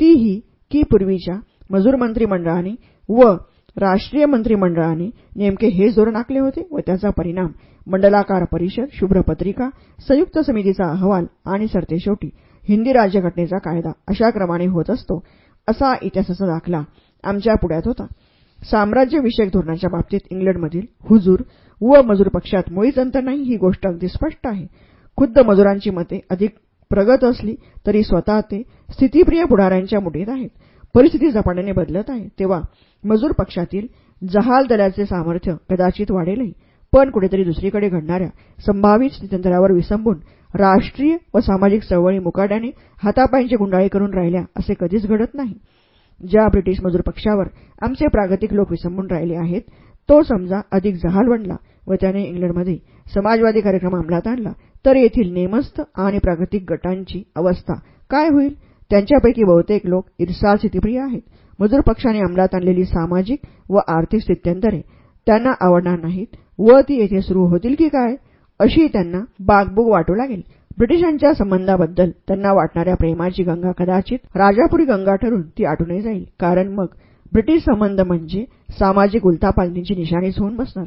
तीही की पूर्वीच्या मजूर मंत्रिमंडळाने व राष्ट्रीय मंत्रिमंडळाने नेमके हेच धोरण आखले होते व त्याचा परिणाम मंडलाकार परिषद शुभ्रपत्रिका संयुक्त समितीचा अहवाल आणि सरतेशेवटी हिंदी राज्यघटनेचा कायदा अशा क्रमाने होत असतो असा इतिहासाचा दाखला आमच्या पुढ्यात होता. साम्राज्यविषयक धोरणाच्या बाबतीत इंग्लंडमधील हुजूर व मजूर पक्षात मुळीच अंतर नाही ही गोष्ट अगदी स्पष्ट आहे. खुद्द मजुरांची मते अधिक प्रगत असली तरी स्वतः ते स्थितीप्रिय पुढाऱ्यांच्या मुठीत आहेत. परिस्थिती झपाट्याने बदलत आहे तेव्हा मजूर पक्षातील जहाल दलाचे सामर्थ्य कदाचित वाढेलही पण कुठेतरी दुसरीकडे घडणाऱ्या संभावित स्थित्यंतरावर विसंबून राष्ट्रीय व सामाजिक चळवळी मुकाट्याने हातापायांची गुंडाळी करून राहिल्या असे कधीच घडत नाही. ज्या ब्रिटिश मजूर पक्षावर आमचे प्रागतिक लोक विसंबून राहिले आहेत तो समजा अधिक जहाल बनला व त्याने इंग्लंडमध्ये समाजवादी कार्यक्रम अंमलात आणला तर येथील नेमस्थ आणि प्रागतिक गटांची अवस्था काय होईल? त्यांच्यापैकी बहुतेक लोक इर्साल स्थितीप्रिय आहेत. मजूर पक्षाने अंमलात आणलेली सामाजिक व आर्थिक स्थित्यंतरे त्यांना आवडणार नाहीत. व ती येथे सुरू होतील की काय? अशी त्यांना बागबूग वाटू लागेल. ब्रिटिशांच्या संबंधाबद्दल त्यांना वाटणाऱ्या प्रेमाची गंगा कदाचित राजापुरी गंगा ठरून ती आटूनही जाईल. कारण मग ब्रिटिश संबंध म्हणजे सामाजिक उलथापालथींची निशाणीच होऊन बसणार.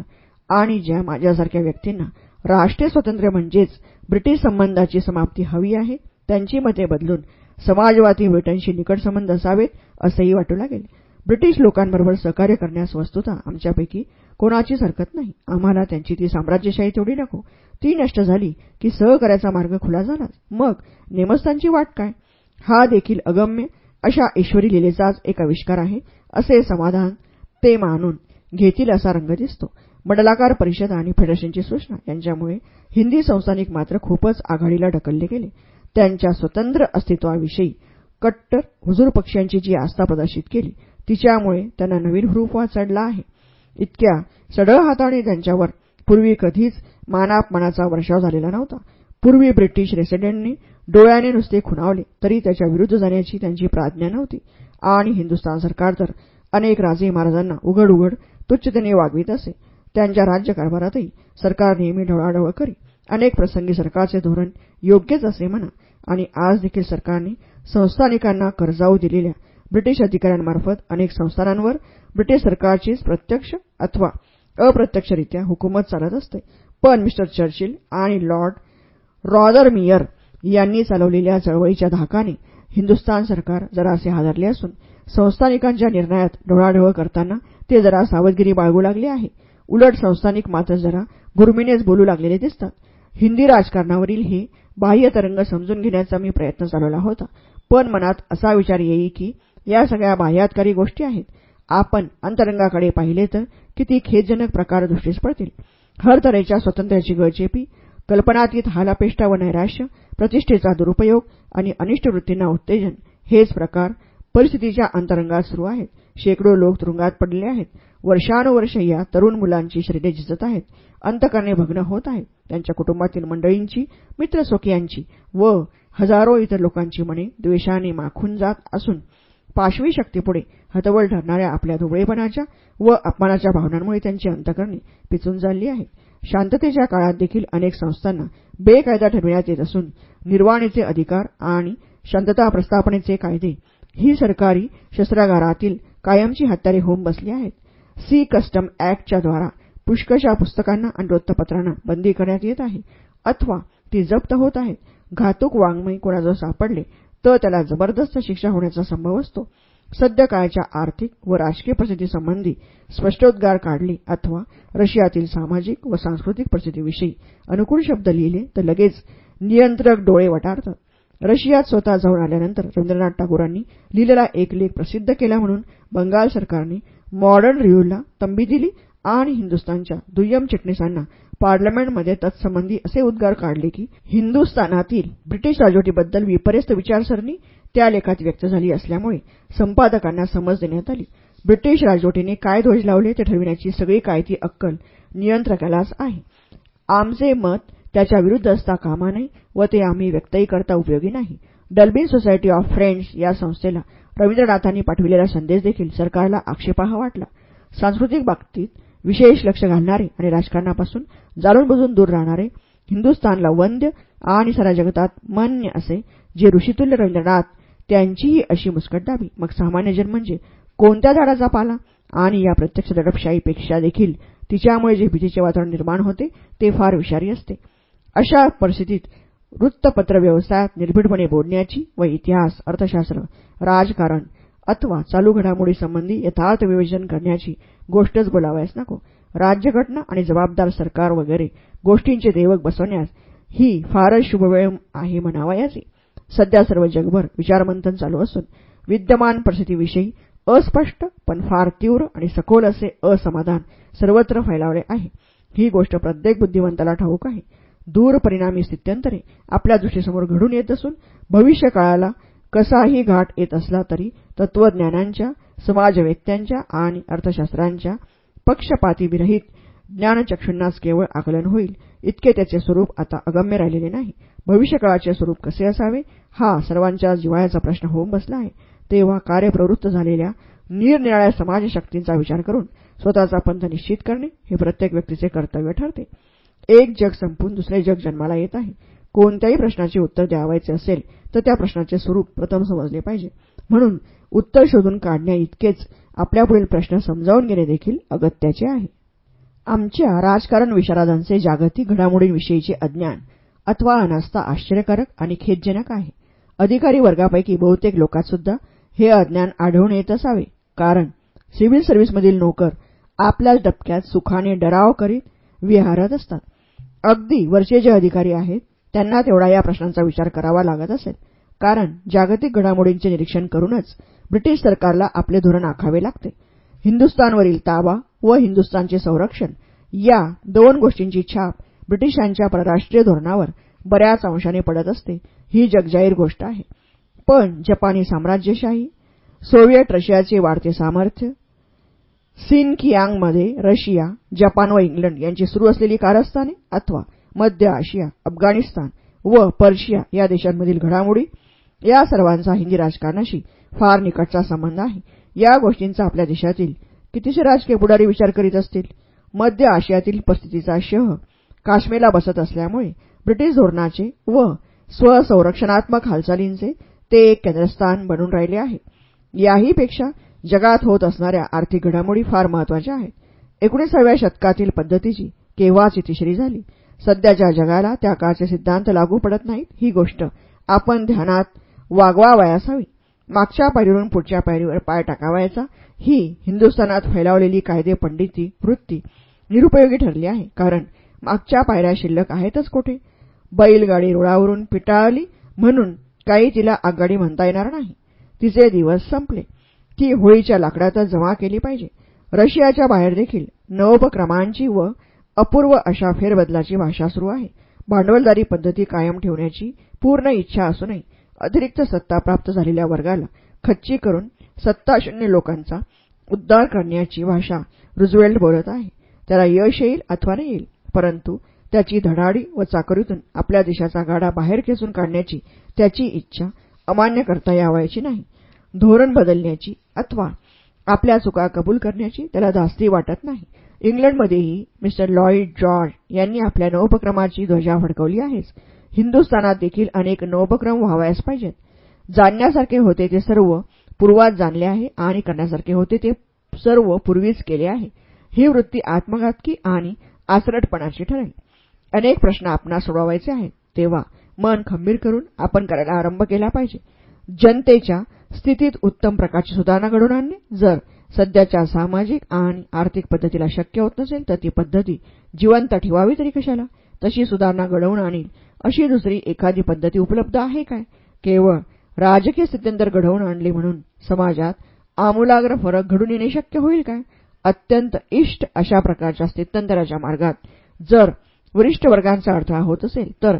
आणि ज्या माझ्यासारख्या व्यक्तींना राष्ट्रीय स्वातंत्र्य म्हणजेच ब्रिटिश संबंधाची समाप्ती हवी आहे त्यांची मते बदलून समाजवादी ब्रिटनशी निकट संबंध असावेत असंही वाटू लागेल. ब्रिटिश लोकांबरोबर सहकार्य करण्यास वस्तुता आमच्यापैकी कोणाचीच हरकत नाही. आम्हाला त्यांची ती साम्राज्यशाही तेवढी नको. ती नष्ट झाली की सहकार्याचा मार्ग खुला झाला मग नेमस्थांची वाट काय? हा देखील अगम्य अशा ईश्वरी लिलेचाच एक आविष्कार आहे असे समाधान ते मानून घेतील असा रंग दिसतो. मंडलाकार परिषद आणि फेडरेशनची सूचना यांच्यामुळे हिंदी संस्थानिक मात्र खूपच आघाडीला ढकलले गेले. त्यांच्या स्वतंत्र अस्तित्वाविषयी कट्टर हुजूर पक्षांची जी आस्था प्रदर्शित केली तिच्यामुळे त्यांना नवीन हुरूप चढला आहे. इतक्या सडळ हाताने त्यांच्यावर पूर्वी कधीच मानापमानाचा वर्षाव झालेला नव्हता. पूर्वी ब्रिटिश रेसिडेंटने डोळ्याने नुसते खुणावले तरी त्याच्या विरुद्ध जाण्याची त्यांची प्राज्ञा नव्हती. आणि हिंदुस्थान सरकार तर अनेक राजे महाराजांना उघड उघड तुच्छतेने वागवित असे. त्यांच्या राज्यकारभारातही सरकार नेहमी ढवळाढवळ करी. अनेक प्रसंगी सरकारचे धोरण योग्यच असे म्हणा. आणि आज देखील सरकारने संस्थानिकांना कर्जाऊ दिलेल्या ब्रिटिश अधिकाऱ्यांमार्फत अनेक संस्थानांवर ब्रिटिश सरकारचीच प्रत्यक्ष अथवा अप्रत्यक्षरित्या हुकूमत चालत असते. पण मिस्टर चर्चिल आणि लॉर्ड रॉदरमियर यांनी चालवलेल्या चळवळीच्या धाकाने हिंदुस्थान सरकार जरासे हादरले असून संस्थानिकांच्या निर्णयात ढोळाढोळ करताना ते जरा सावधगिरी बाळगू लागले आहे. उलट संस्थानिक मात्र जरा गुरमीनेच बोलू लागलेले दिसतात. हिंदी राजकारणावरील हे बाह्य तरंग समजून घेण्याचा मी प्रयत्न चालवला होता पण मनात असा विचार येई की या सगळ्या बाह्यातकारी गोष्टी आहेत. आपण अंतरंगाकडे पाहिले तर किती खेदजनक प्रकार दृष्टीस पडतील. हर तऱ्हेच्या स्वातंत्र्याची गळचेपी कल्पनातीत हालापेष्टा व नैराश्य प्रतिष्ठेचा दुरुपयोग आणि अनिष्ट वृत्तींना उत्तेजन हेच प्रकार परिस्थितीच्या अंतरंगात सुरू आहेत. शेकडो लोक तुरुंगात पडले आहेत. वर्षानुवर्ष या तरुण मुलांची शरीरे झिजत आहेत. अंतकरणे भग्न होत आहेत. त्यांच्या कुटुंबातील मंडळींची मित्रसोकियांची व हजारो इतर लोकांची मने द्वेषाने माखून जात असून पाशवी शक्तीपुढे हतबल ठरणाऱ्या आपल्या दुबळेपणाच्या व अपमानाच्या भावनांमुळे त्यांची अंतकरणे पिचून चालली आहेत. शांततेच्या काळात देखील अनेक संस्थांना बेकायदा ठरविण्यात येत असून निर्वाणीचे अधिकार आणि शांतता प्रस्थापनेचे कायदे ही सरकारी शस्त्रागारातील कायमची हत्यारे होऊन बसली आहेत. सी कस्टम अॅक्टच्याद्वारा पुष्कशा पुस्तकांना आणि वृत्तपत्रांना बंदी करण्यात येत आहे. अथवा ती जप्त होत आहेत. घातूक वाङ्मय कोणाजवळ सापडले तर त्याला जबरदस्त शिक्षा होण्याचा संभव असतो. सध्या काळाच्या आर्थिक व राजकीय परिस्थितीसंबंधी स्पष्टोद्गार काढले अथवा रशियातील सामाजिक व सांस्कृतिक परिस्थितीविषयी अनुकूल शब्द लिहिले तर लगेच नियंत्रक डोळे वटारतात. रशियात स्वतः जाऊन आल्यानंतर रवींद्रनाथ टागोरांनी लिहिलेला एक लेख प्रसिद्ध केला म्हणून बंगाल सरकारने मॉडर्न रिव्ह्यूला तंबी दिली आणि हिंदुस्थानच्या दुय्यम चिटणीसांना पार्लमेंटमध्ये तत्संबंधी असे उद्गार काढले की हिंदुस्थानातील ब्रिटिश राजवटीबद्दल विपर्यस्त विचारसरणी त्या लेखात व्यक्त झाली असल्यामुळे संपादकांना समज देण्यात आली. ब्रिटिश राजवटीने काय ध्वज लावले ते ठरविण्याची सगळी कायती अक्कल नियंत्रकालाच आहे. आमचे मत त्याच्या विरुद्ध असता कामा नये व ते आम्ही व्यक्तही करता उपयोगी नाही. डल्बिन सोसायटी ऑफ फ्रेंड्स या संस्थेला रवींद्रनाथांनी पाठविलेला संदेश देखील सरकारला आक्षेपार्ह वाटला. सांस्कृतिक बाबतीत विशेष लक्ष घालणारे आणि राजकारणापासून जाणून बुजून दूर राहणारे हिंदुस्थानला वंद्य आणि साऱ्या जगतात मान्य असे जे ऋषितुल्य रवींद्रनाथ त्यांचीही अशी मुस्कटदाबी मग सामान्य जन म्हणजे कोणत्या झाडाचा पाला? आणि या प्रत्यक्ष दडपशाहीपेक्षा देखील तिच्यामुळे जे भीतीचे वातावरण निर्माण होते ते फार विषारी असते. अशा परिस्थितीत वृत्तपत्र व्यवसायात निर्भीडपणे बोलण्याची व इतिहास अर्थशास्त्र राजकारण अथवा चालू घडामोडीसंबंधी यथार्थ विवेचन करण्याची गोष्टच बोलावयास नको. राज्यघटना आणि जबाबदार सरकार वगैरे गोष्टींचे देवक बसवण्यास ही फारच शुभवेळ आहे म्हणावयाचे. सध्या सर्व जगभर विचारमंथन चालू असून विद्यमान परिस्थितीविषयी अस्पष्ट पण फार तीव्र आणि सखोल असे असमाधान सर्वत्र फैलावले आहे. ही गोष्ट प्रत्येक बुद्धिवंताला ठाऊक आहे. दूर परिणामी स्थित्यंतरे आपल्या दृष्टीसमोर घडून येत असून भविष्यकाळाला कसाही घाट येत असला तरी तत्वज्ञानांच्या समाजवेत्यांच्या आणि अर्थशास्त्रांच्या पक्षपातीविरहित ज्ञानचक्षुंनाच केवळ आकलन होईल. इतके त्याचे स्वरूप आता अगम्य राहिलेले नाही. भविष्यकाळाचे स्वरूप कसे असावे? हा सर्वांच्या जिवाळ्याचा प्रश्न होऊन बसला आहे. तेव्हा कार्यप्रवृत्त झालेल्या निरनिराळ्या समाजशक्तींचा विचार करून स्वतःचा पंथ निश्चित करणे हे प्रत्येक व्यक्तीचे कर्तव्य ठरते. एक जग संपून दुसरे जग जन्माला येत आहे. कोणत्याही प्रश्नाचे उत्तर द्यावायचे असेल तर त्या प्रश्नाचे स्वरूप प्रथम समजले पाहिजे. म्हणून उत्तर शोधून काढण्याइतकेच आपल्यापुढील प्रश्न समजावून घेणे देखील अगत्याचे आहे. आमच्या राजकारण विशारदांचे जागतिक घडामोडींविषयीचे अज्ञान अथवा अनास्था आश्चर्यकारक आणि खेदजनक आहे. अधिकारी वर्गापैकी बहुतेक लोकांतसुद्धा हे अज्ञान आढळून येत असावे. कारण सिव्हिल सर्व्हिसमधील नोकर आपल्याच डबक्यात सुखाने डराव करीत विहारत असतात. अगदी वरचे जे अधिकारी आहेत त्यांना तेवढा या प्रश्नांचा विचार करावा लागत असेल. कारण जागतिक घडामोडींचे निरीक्षण करूनच ब्रिटिश सरकारला आपले धोरण आखावे लागते. हिंदुस्थानवरील ताबा व हिंदुस्थानचे संरक्षण या दोन गोष्टींची छाप ब्रिटिशांच्या परराष्ट्रीय धोरणावर बऱ्याच अंशाने पडत असते. ही जगजाहीर गोष्ट आहे. पण जपानी साम्राज्यशाही सोव्हिएट रशियाचे वाढते सामर्थ्य सिनकियांगमध्ये रशिया जपान व इंग्लंड यांची सुरू असलेली कारस्थाने अथवा मध्य आशिया अफगाणिस्तान व पर्शिया या देशांमधील घडामोडी या सर्वांचा हिंदी राजकारणाशी फार निकटचा संबंध आहे. या गोष्टींचा आपल्या देशातील कितीशे राजकीय पुढारी विचार करीत असतील? मध्य आशियातील परिस्थितीचा शह काश्मीरला बसत असल्यामुळे ब्रिटिश धोरणाचे व स्वसंरक्षणात्मक हालचालींचे ते एक केंद्रस्थान बनून राहिले आहे. याहीपेक्षा जगात होत असणाऱ्या आर्थिक घडामोडी फार महत्त्वाच्या आहेत. एकोणीसाव्या शतकातील पद्धतीची केव्हाच इतिश्री झाली? सध्याच्या जगाला त्या काळचे सिद्धांत लागू पडत नाहीत. ही गोष्ट आपण ध्यानात वागवावयास हवी. मागच्या पायरीवरून पुढच्या पायरीवर पाय टाकावायचा ही हिंदुस्थानात फैलावलेली कायदे पंडिती वृत्ती निरुपयोगी ठरली आहे. कारण मागच्या पायऱ्या शिल्लक आहेतच कोठे? बैलगाडी रुळावरून पिटाळली म्हणून काही तिला आगगाडी म्हणता येणार नाही. तिचे दिवस संपले. ती होळीच्या लाकडातच जमा केली पाहिजे. रशियाच्या बाहेर देखील नवोपक्रमांची व अपूर्व अशा फेरबदलाची भाषा सुरू आहे. भांडवलदारी पद्धती कायम ठेवण्याची पूर्ण इच्छा असूनही अतिरिक्त सत्ता प्राप्त झालेल्या वर्गाला खच्ची करून सत्ताशून्य लोकांचा उद्धार करण्याची भाषा रुजवेल्ट बोलत आहे. त्याला यश येईल अथवा नाही येईल परंतु त्याची धडाडी व चाकरीतून आपल्या देशाचा गाडा बाहेर खेचून काढण्याची त्याची इच्छा अमान्य करता यावायची नाही. धोरण बदलण्याची अथवा आपल्या चुका कबूल करण्याची त्याला धास्ती वाटत नाही. इंग्लंडमध्येही मिस्टर लॉईड जॉर्ज यांनी आपल्या नवोपक्रमाची ध्वजा फडकवली आहेच. हिंदुस्थानात देखील अनेक नवोपक्रम व्हावयास पाहिजेत. जाणण्यासारखे होते ते सर्व पूर्वात जाणले आहे आणि करण्यासारखे होते ते सर्व पूर्वीच केले आहे. ही वृत्ती आत्मघातकी आणि आसरटपणाची ठरेल. अनेक प्रश्न आपणास सोडवायचे आहेत. तेव्हा मन खंबीर करून आपण करायला आरंभ केला पाहिजे. जनतेच्या स्थितीत उत्तम प्रकारची सुधारणा घडवून आणणे. जर सध्याच्या सामाजिक आणि आर्थिक पद्धतीला शक्य होत नसेल तर ती पद्धती जिवंत ठेवावी तरी कशाला? तशी सुधारणा घडवून आणील अशी दुसरी एखादी पद्धती उपलब्ध आहे काय? केवळ राजकीय स्थित्यंतर घडवून आणले म्हणून समाजात आमूलाग्र फरक घडून येणे शक्य होईल काय? अत्यंत इष्ट अशा प्रकारच्या स्थित्यंतराच्या मार्गात जर वरिष्ठ वर्गांचा अडथळा होत असेल तर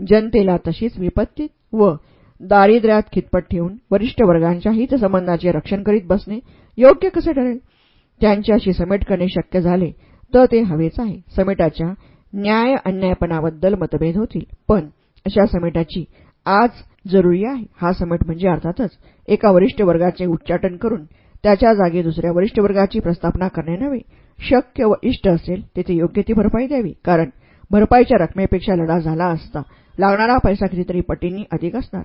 जनतेला तशीच विपत्तीत व दारिद्र्यात खितपट ठेवून वरिष्ठ वर्गांच्या हितसंबंधाचे रक्षण करीत बसणे योग्य कसे ठरेल? त्यांच्याशी समेट करणे शक्य झाले तर ते हवेच आहे. समेटाच्या न्याय अन्यायपणाबद्दल मतभेद होतील. पण अशा समेटाची आज जरुरी आहे. हा समेट म्हणजे अर्थातच एका वरिष्ठ वर्गाचे उच्चाटन करून त्याच्या जागी दुसऱ्या वरिष्ठ वर्गाची प्रस्थापना करणे नव्हे. शक्य व इष्ट असेल तेथे योग्य ती भरपाई द्यावी. कारण भरपाईच्या रकमेपेक्षा लढा झाला असता लागणारा पैसा कितीतरी पटींनी अधिक असणार.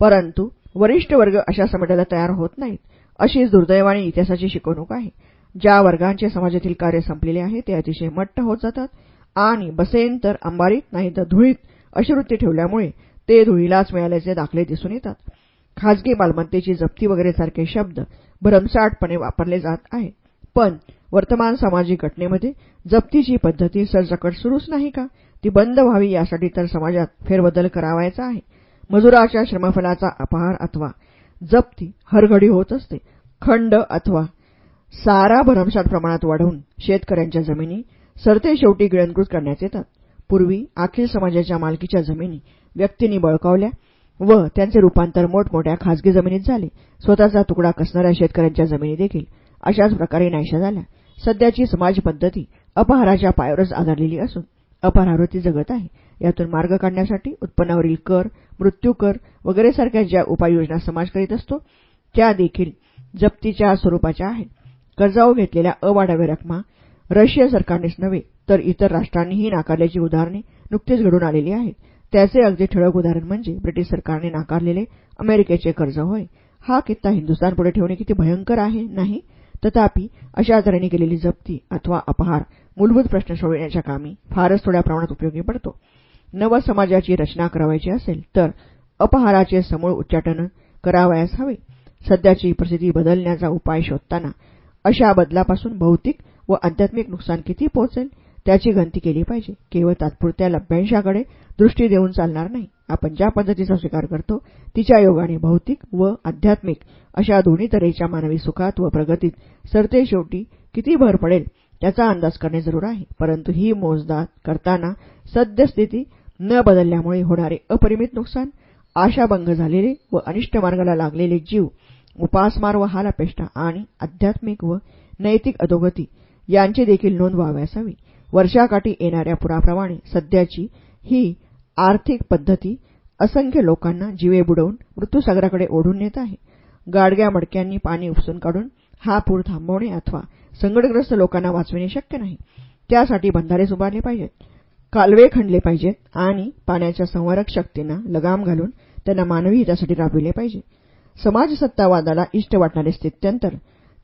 परंतु वरिष्ठ वर्ग अशा समटाला तयार होत नाहीत. अशीच दुर्दैवाने इतिहासाची शिकवणूक आहे. ज्या वर्गांचे समाजातील कार्य संपलेले आहे ते अतिशय मट्ट होत जातात. आणि बसेन तर अंबारीत नाही तर धुळीत अशी वृत्ती ठेवल्यामुळे ते धुळीलाच मिळाल्याचे दाखले दिसून येतात. खाजगी मालमत्तेची जप्ती वगैरे सारखे शब्द भरमसाटपणे वापरले जात आहेत. पण वर्तमान सामाजिक घटनेमध्ये जप्तीची पद्धती सरसकट सुरूच नाही का? ती बंद व्हावी यासाठी तर समाजात फेरबदल करावायचा आहे. मजुराच्या श्रमफलाचा अपहार अथवा जप्ती हरघडी होत असते. खंड अथवा सारा भरमसाट प्रमाणात वाढवून शेतकऱ्यांच्या जमिनी सरते शेवटी गिळंकृत करण्यात येतात. पूर्वी अखिल समाजाच्या मालकीच्या जमिनी व्यक्तींनी बळकावल्या व त्यांचे रूपांतर मोठमोठ्या खाजगी जमिनीत झाले. स्वतःचा तुकडा कसणाऱ्या शेतकऱ्यांच्या जमिनी देखील अशाच प्रकारे नाहीशा झाल्या. सध्याची समाज पद्धती अपहाराच्या पायावरच आधारलेली असून अपहारावृत्ती जगत आहे. यातून मार्ग काढण्यासाठी उत्पन्नावरील कर मृत्यू कर वगैरे सारख्या ज्या उपाययोजना समाज करीत असतो त्या देखील जप्तीच्या स्वरूपाच्या आहेत. कर्जाऊ घेतलेल्या अवाढव्य रकमा रशिया सरकारनेच नव्हे तर इतर राष्ट्रांनीही नाकारल्याची उदाहरणे नुकतीच घडून आलेली आहेत. त्याचे अगदी ठळक उदाहरण म्हणजे ब्रिटिश सरकारने नाकारलेले अमेरिकेचे कर्ज होय. हा कित्ता हिंदुस्थानपुढे ठेवणे किती भयंकर आहे नाही? तथापि अशा तऱ्हेने केलेली जप्ती अथवा अपहार मूलभूत प्रश्न सोडविण्याच्या कामी फारच थोड्या प्रमाणात उपयोगी पडतो. नव समाजाची रचना करावायची असेल तर अपहाराचे समूळ उच्चाटन करावयास हवे. सध्याची परिस्थिती बदलण्याचा उपाय शोधताना अशा बदलापासून भौतिक व आध्यात्मिक नुकसान किती पोहोचेल त्याची गंती केली पाहिजे. केवळ तात्पुरत्या लभ्यांशाकडे दृष्टी देऊन चालणार नाही. आपण ज्या पद्धतीचा स्वीकार करतो तिच्या योगाने भौतिक व आध्यात्मिक अशा दोन्ही तऱ्हेच्या मानवी सुखात व प्रगतीत सरते शेवटी किती भर पडेल त्याचा अंदाज करणे जरूर आहे. परंतु ही मोजदाद करताना सद्यस्थिती न बदलल्यामुळे होणारे अपरिमित नुकसान आशाभंग झालेले व अनिष्ट मार्गाला लागलेले जीव उपासमार व हालापेष्टा आणि आध्यात्मिक व नैतिक अधोगती यांची देखील नोंद व्हावी असावी. वर्षाकाठी येणाऱ्या पुराप्रमाणे सध्याची ही आर्थिक पद्धती असंख्य लोकांना जीवे बुडवून मृत्यूसागराकडे ओढून नेत आहे. गाडग्या मडक्यांनी पाणी उपसून काढून हा पूर थांबवणे अथवा संकटग्रस्त लोकांना वाचविणे शक्य नाही. त्यासाठी बंधारेच उभारले पाहिजेत कालवे खणले पाहिजेत आणि पाण्याच्या संवारक शक्तींना लगाम घालून त्यांना मानवी हितासाठी राबविले पाहिजे. समाजसत्तावादाला इष्ट वाटणारे स्थित्यंतर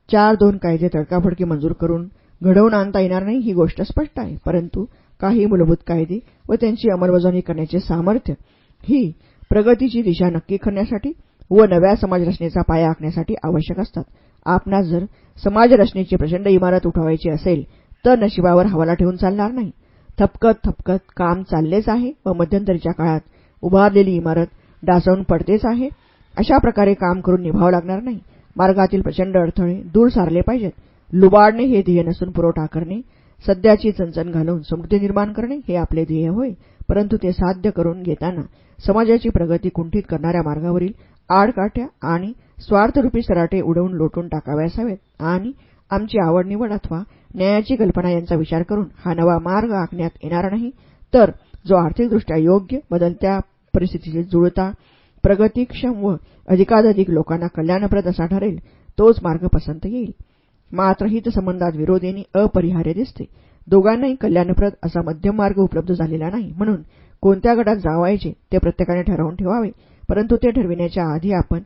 चार दोन कायदे तडकाफडकी मंजूर करून घडवून आणता येणार नाही ही गोष्ट स्पष्ट आहे परंतु काही मूलभूत कायदे व त्यांची अंमलबजावणी करण्याचे सामर्थ्य ही प्रगतीची दिशा नक्की करण्यासाठी व नव्या समाजरचनेचा पाया आखण्यासाठी आवश्यक असतात. आपणास जर समाजरचनेची प्रचंड इमारत उठवायची असेल तर नशिबावर हवाला ठेवून चालणार नाही. थपकत थपकत काम चाललेच आहे व मध्यंतरीच्या काळात उभारलेली इमारत डासवून पडतेच आहे. अशा प्रकारे काम करून निभावं लागणार नाही. मार्गातील प्रचंड अडथळे दूर सारले पाहिजेत. लुबाडणे हे ध्येय नसून पुरवठा करणे सध्याची चणचण घालून समृद्धी निर्माण करणे हे आपले ध्येय होय. परंतु ते साध्य करून घेताना समाजाची प्रगती कुंठित करणाऱ्या मार्गावरील आडकाठ्या आणि स्वार्थरूपी सराटे उडवून लोटून टाकाव्यास हवेत आणि आमची आवड निवड अथवा न्यायाची कल्पना यांचा विचार करून हा नवा मार्ग आखण्यात येणार नाही तर जो आर्थिकदृष्ट्या योग्य बदलत्या परिस्थितीशी जुळता प्रगतीक्षम व अधिकाधिक लोकांना कल्याणप्रद असा ठरेल तोच मार्ग पसंत येईल. मात्र हितसंबंधात विरोध येणे अपरिहार्य दिसते. दोघांनाही कल्याणप्रद असा मध्यम मार्ग उपलब्ध झालेला नाही. म्हणून कोणत्या गटात जावायचे ते प्रत्येकाने ठरवून ठेवावे. परंतु ते ठरविण्याच्या आधी आपण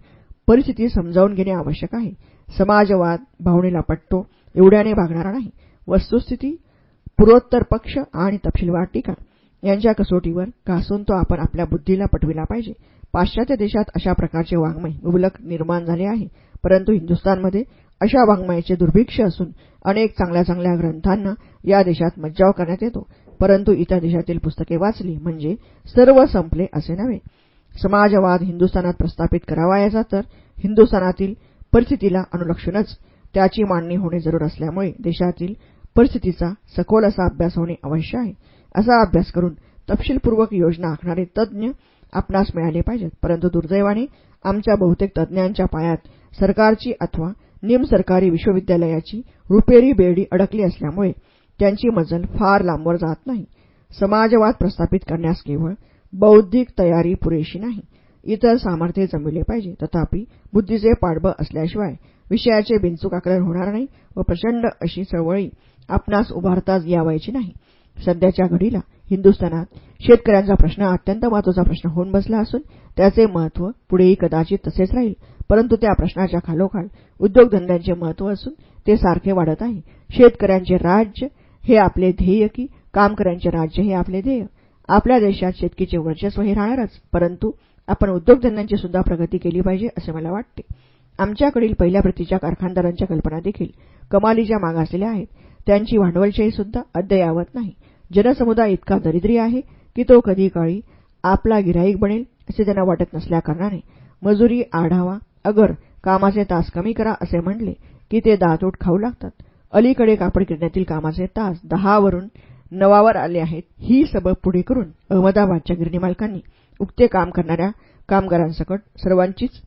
परिस्थिती समजावून घेणे आवश्यक आहे. समाजवाद भावनेला पटतो एवढ्याने भागणारा नाही. वस्तुस्थिती पूर्वोत्तर पक्ष आणि तपशीलवार टीका यांच्या कसोटीवर घासून तो आपण आपल्या बुद्धीला पटविला पाहिजे. पाश्चात्य देशात अशा प्रकारचे वाङ्मय मुबलक निर्माण झाले आहे. परंतु हिंदुस्थानमध्ये अशा वाङ्मयाचे दुर्भिक्ष असून अनेक चांगल्या चांगल्या ग्रंथांना या देशात मज्जाव करण्यात येतो. परंतु इतर देशातील पुस्तके वाचली म्हणजे सर्व संपले असे नव्हे. समाजवाद हिंदुस्थानात प्रस्थापित करावायचा तर हिंदुस्थानातील परिस्थितीला अनुलक्षूनच त्याची मांडणी होणे जरूर असल्यामुळे देशातील परिस्थितीचा सखोल असा अभ्यास होणे अवश्य आहे. असा अभ्यास करून तपशीलपूर्वक योजना आखणारे तज्ज्ञ आपणास मिळाले पाहिजेत. परंतु दुर्दैवाने आमच्या बहुतेक तज्ज्ञांच्या पायात सरकारची अथवा निमसरकारी विश्वविद्यालयाची रुपेरी बेडी अडकली असल्यामुळे त्यांची मजल फार लांबवर जात नाही. समाजवाद प्रस्थापित करण्यास केवळ बौद्धिक तयारी पुरेशी नाही इतर सामर्थ्य जमविले पाहिजे. तथापि बुद्धीचे पाठबळ असल्याशिवाय विषयाचे बिनचूक आकलन होणार नाही व प्रचंड अशी चळवळी आपणास उभारताच यावायची नाही. सध्याच्या घडीला हिंदुस्थानात शेतकऱ्यांचा प्रश्न अत्यंत महत्त्वाचा प्रश्न होऊन बसला असून त्याचे महत्त्व पुढेही कदाचित तसेच राहील. परंतु त्या प्रश्नाच्या खालोखाल उद्योगधंद्यांचे महत्त्व असून ते सारखे वाढत आहे. शेतकऱ्यांचे राज्य हे आपले ध्येय की कामकऱ्यांचे राज्य हे आपले ध्येय. आपल्या देशात शेतकीचे वर्चस्व हे राहणारच परंतु आपण उद्योगधंद्यांची सुद्धा प्रगती केली पाहिजे असे मला वाटते. आमच्याकडील पहिल्या प्रतीच्या कारखानदारांच्या कल्पना देखील कमालीच्या मागासलेल्या आहेत. त्यांची भांडवलशाही सुद्धा अद्ययावत नाही. जनसमुदाय इतका दरिद्री आहे की तो कधी काळी आपला गिराईक बनेल असे त्यांना वाटत नसल्याकारणाने मजुरी आढावा अगर कामाचे तास कमी करा असे म्हणले की ते दातोट खाऊ लागतात. अलीकडे कापड किरण्यातील कामाचे तास दहावरून नवावर आले आहेत. ही सबब पुढे करून अहमदाबादच्या गिरणी मालकांनी उक्ते काम करणाऱ्या कामगारांसकट सर्वांचीच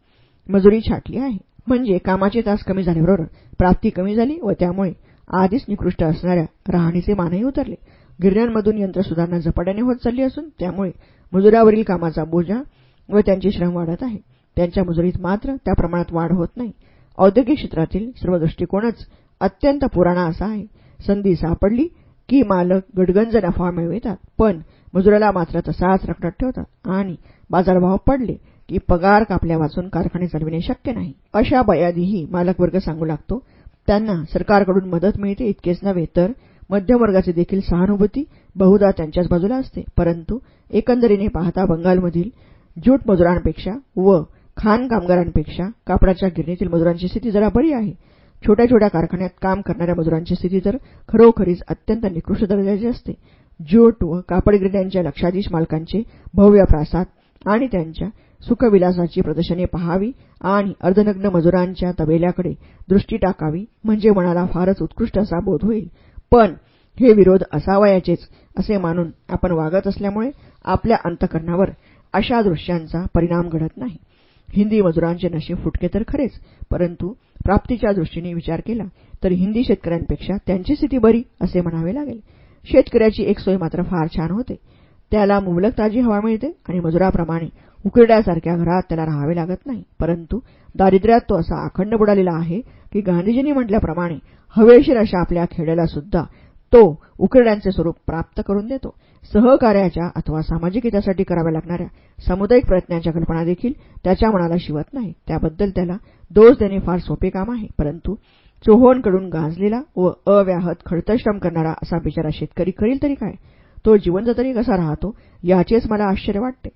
मजुरी छाटली आहे. म्हणजे कामाचे तास कमी झाल्याबरोबर प्राप्ती कमी झाली व त्यामुळे आधीच निकृष्ट असणाऱ्या राहणीचे मानही उतरले. गिरण्यांमधून यंत्रसुधारणा झपाट्याने होत चालली असून त्यामुळे मजुरावरील कामाचा बोजा व त्यांचे श्रम वाढत आहे. त्यांच्या मजुरीत मात्र त्या प्रमाणात वाढ होत नाही. औद्योगिक क्षेत्रातील सर्व दृष्टिकोनच अत्यंत पुराणा असा आहे. संधी सापडली की मालक गडगंज नफा मिळवितात पण मजुराला मात्र तसाच रखडत ठेवतात आणि बाजारभाव पडले की पगार कापल्या वाचून कारखाने चालविणे शक्य नाही. अशा बयादीही मालकवर्ग सांगू लागतो. त्यांना सरकारकडून मदत मिळते इतकेच नव्हे तर मध्यमवर्गाची देखील सहानुभूती बहुधा त्यांच्याच बाजूला असते. परंतु एकंदरीने पाहता बंगालमधील ज्यूट मजुरांपेक्षा व खाण कामगारांपेक्षा कापडाच्या गिरणीतील मजुरांची स्थिती जरा बरी आहे. छोट्या छोट्या कारखान्यात काम करणाऱ्या मजुरांची स्थिती तर खरोखरीच अत्यंत निकृष्ट दर्जाची असते. ज्यूट व कापडगिरण्यांच्या लक्षाधीश मालकांचे भव्य प्रासाद आणि त्यांच्या सुखविलासाची प्रदर्शने पहावी आणि अर्धनग्न मजुरांच्या तबेल्याकडे दृष्टी टाकावी म्हणजे मनाला फारच उत्कृष्ट असा बोध होईल. पण हे विरोध असावयाचेच असे मानून आपण वागत असल्यामुळे आपल्या अंतकरणावर अशा दृश्यांचा परिणाम घडत नाही. हिंदी मजुरांचे नशीब फुटके तर खरेच परंतु प्राप्तीच्या दृष्टीने विचार केला तर हिंदी शेतकऱ्यांपेक्षा त्यांची स्थिती बरी असे म्हणावे लागेल. शेतकऱ्याची एक सोय मात्र फार छान होते. त्याला मुबलक ताजी हवा मिळते आणि मजुराप्रमाणे उकिरड्यासारख्या घरात त्याला राहावे लागत नाही. परंतु दारिद्र्यात तो असा अखंड बुडालेला आहे की गांधीजींनी म्हटल्याप्रमाणे हवेशीर अशा आपल्या खेड्याला सुद्धा तो उकिरड्यांचे स्वरूप प्राप्त करून देतो. सहकार्याच्या अथवा सामाजिक हितासाठी कराव्या लागणाऱ्या सामुदायिक प्रयत्नांच्या कल्पना देखील त्याच्या मनाला शिवत नाही. त्याबद्दल त्याला दोष देणे फार सोपे काम आहे. परंतु चोहोंकडून गांजलेला व अव्याहत खडतश्रम करणारा असा बिचारा शेतकरी करील तरी काय? तो जिवंत तरी कसा राहतो? याचेच मला आश्चर्य वाटते.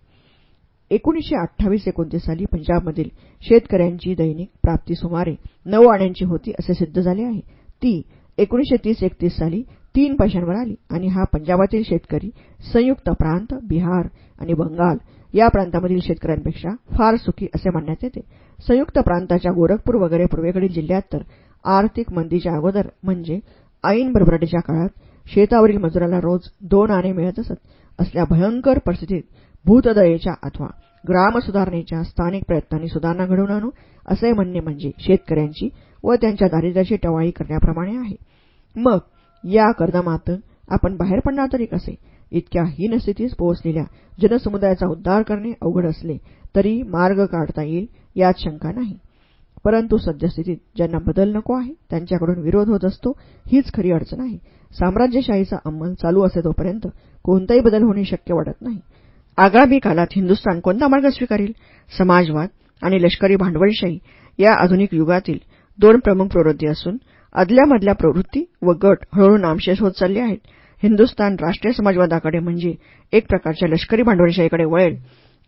एकोणीशे अठ्ठावीस एकोणतीस साली पंजाबमधील शेतकऱ्यांची दैनिक प्राप्ती सुमारे नऊ आण्यांची होती असे सिद्ध झाले आहे. ती एकोणीशे तीस एकतीस साली तीन पैशांवर आली आणि हा पंजाबातील शेतकरी संयुक्त प्रांत बिहार आणि बंगाल या प्रांतामधील शेतकऱ्यांपेक्षा फार सुखी असे मानण्यात येते. संयुक्त प्रांताच्या गोरखपूर वगैरे पूर्वेकडील जिल्ह्यात तर आर्थिक मंदीच्या अगोदर म्हणजे ऐन भरभराटीच्या काळात शेतावरील मजुराला रोज दोन आणे मिळत असत. असल्या भयंकर परिस्थितीत भूतदयेच्या अथवा ग्रामसुधारणेच्या स्थानिक प्रयत्नांनी सुधारणा घडवून आणू असे म्हणणे म्हणजे शेतकऱ्यांची व त्यांच्या दारिद्र्याची टवाळी करण्याप्रमाणे आहे. मग या कर्दमातून आपण बाहेर पडणार तरी कसे? इतक्या हीन स्थितीस पोहोचलेल्या जनसमुदायाचा उद्धार करणे अवघड असले तरी मार्ग काढता येईल यात शंका नाही. परंतु सद्यस्थितीत ज्यांना बदल नको आहे त्यांच्याकडून विरोध होत असतो हीच खरी अडचण आहे. साम्राज्यशाहीचा अंमल चालू असे तोपर्यंत कोणताही बदल होणे शक्य वाटत नाही. आगामी काळात हिंदुस्थान कोणता मार्ग स्वीकारेल? समाजवाद आणि लष्करी भांडवलशाही या आधुनिक युगातील दोन प्रमुख प्रवृत्ती असून अदल्यामधल्या प्रवृत्ती व गट हळूहळू नामशेष होत चालले आहेत. हिंदुस्थान राष्ट्रीय समाजवादाकडे म्हणजे एक प्रकारच्या लष्करी भांडवलशाहीकडे वळेल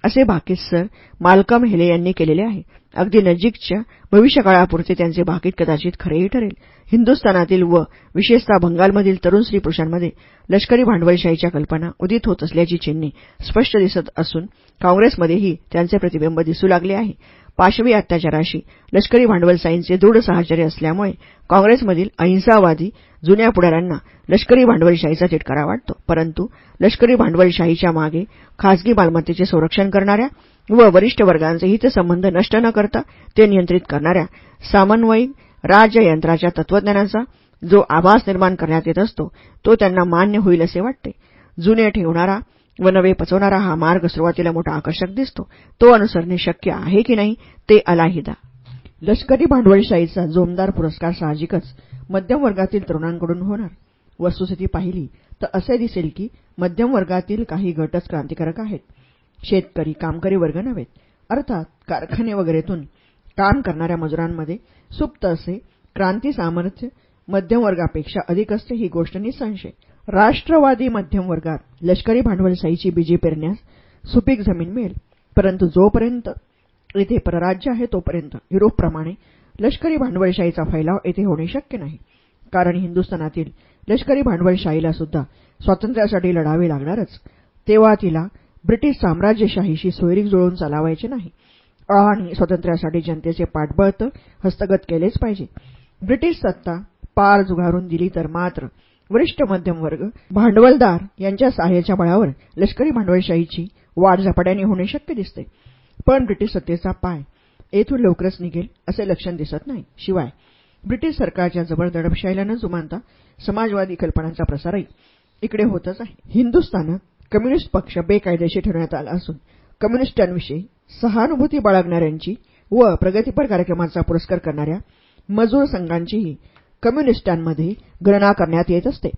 असे भाकीत सर मालकम हेले यांनी केलेले आहे. अगदी नजीकच्या भविष्यकाळापुरते त्यांचे भाकीत कदाचित खरेही ठरेल. हिंदुस्थानातील व विशेषतः बंगालमधील तरुण स्त्री पुरुषांमध्ये लष्करी भांडवलशाहीच्या कल्पना उदित होत असल्याची चिन्हे स्पष्ट दिसत असून काँग्रेसमध्येही त्यांचे प्रतिबिंब दिसू लागले आहे. पाशवी अत्याचाराशी. लष्करी भांडवलशाहींचे दृढ साहचर्य असल्यामुळे काँग्रेसमधील अहिंसावादी जुन्या पुढाऱ्यांना लष्करी भांडवलशाहीचा चिटकारा वाटतो. परंतु लष्करी भांडवलशाहीच्या मागे खासगी मालमत्तेचे संरक्षण करणाऱ्या व वरिष्ठ वर्गांचे हितसंबंध नष्ट न करता ते नियंत्रित करणाऱ्या सामन्वयिक राज्ययंत्राच्या तत्वज्ञानाचा जो आभास निर्माण करण्यात येत असतो तो त्यांना मान्य होईल असे वाटते. जुने ठेवणारा व नवे पचवणारा हा मार्ग सुरुवातीला मोठा आकर्षक दिसतो. तो अनुसरणे शक्य आहे की नाही ते अलाहिदा. लष्करी भांडवलशाहीचा जोमदार पुरस्कार साहजिकच मध्यम वर्गातील तरुणांकडून होणार. वस्तुस्थिती पाहिली तर असे दिसेल की मध्यम वर्गातील काही गटच क्रांतिकारक आहेत. शेतकरी कामकरी वर्ग नव्हेत अर्थात कारखाने वगैरेतून काम करणाऱ्या मजुरांमध्ये सुप्त असे क्रांती सामर्थ्य मध्यम वर्गापेक्षा अधिक असते ही गोष्ट निसंशय राष्ट्रवादी मध्यम वर्गात लष्करी भांडवलशाहीची बीजी पेरण्यास सुपीक जमीन मिळेल. परंतु जोपर्यंत येथे परराज्य आहे तोपर्यंत युरोपप्रमाणे लष्करी भांडवलशाहीचा फैलाव येथे होणे शक्य नाही. कारण हिंदुस्थानातील लष्करी भांडवलशाहीला सुद्धा स्वातंत्र्यासाठी लढावे लागणारच. तेव्हा तिला ब्रिटिश साम्राज्यशाहीशी सोयरीक जुळवून चालावायचे नाही. आणि स्वातंत्र्यासाठी जनतेचे पाठबळ हस्तगत केलेच पाहिजे. ब्रिटिश सत्ता पार जुगारून दिली तर मात्र वरिष्ठ मध्यम वर्ग भांडवलदार यांच्या सहाय्याच्या बळावर लष्करी भांडवलशाहीची वाढ झपाट्याने होणे शक्य दिसते. पण ब्रिटिश सत्तेचा पाय येथून लवकरच निघेल असे लक्षण दिसत नाही. शिवाय ब्रिटिश सरकारच्या जबर दडपशाहीला न जुमानता समाजवादी कल्पनांचा प्रसारही इकडे होतच आहे. हिंदुस्थानात कम्युनिस्ट पक्ष बेकायदेशीर ठेवण्यात आला असून कम्युनिस्टांविषयी सहानुभूती बाळगणाऱ्यांची व प्रगतीपर कार्यक्रमांचा पुरस्कार करणाऱ्या मजूर संघांचीही कम्युनिस्टांमध्ये गणना करण्यात येत असते.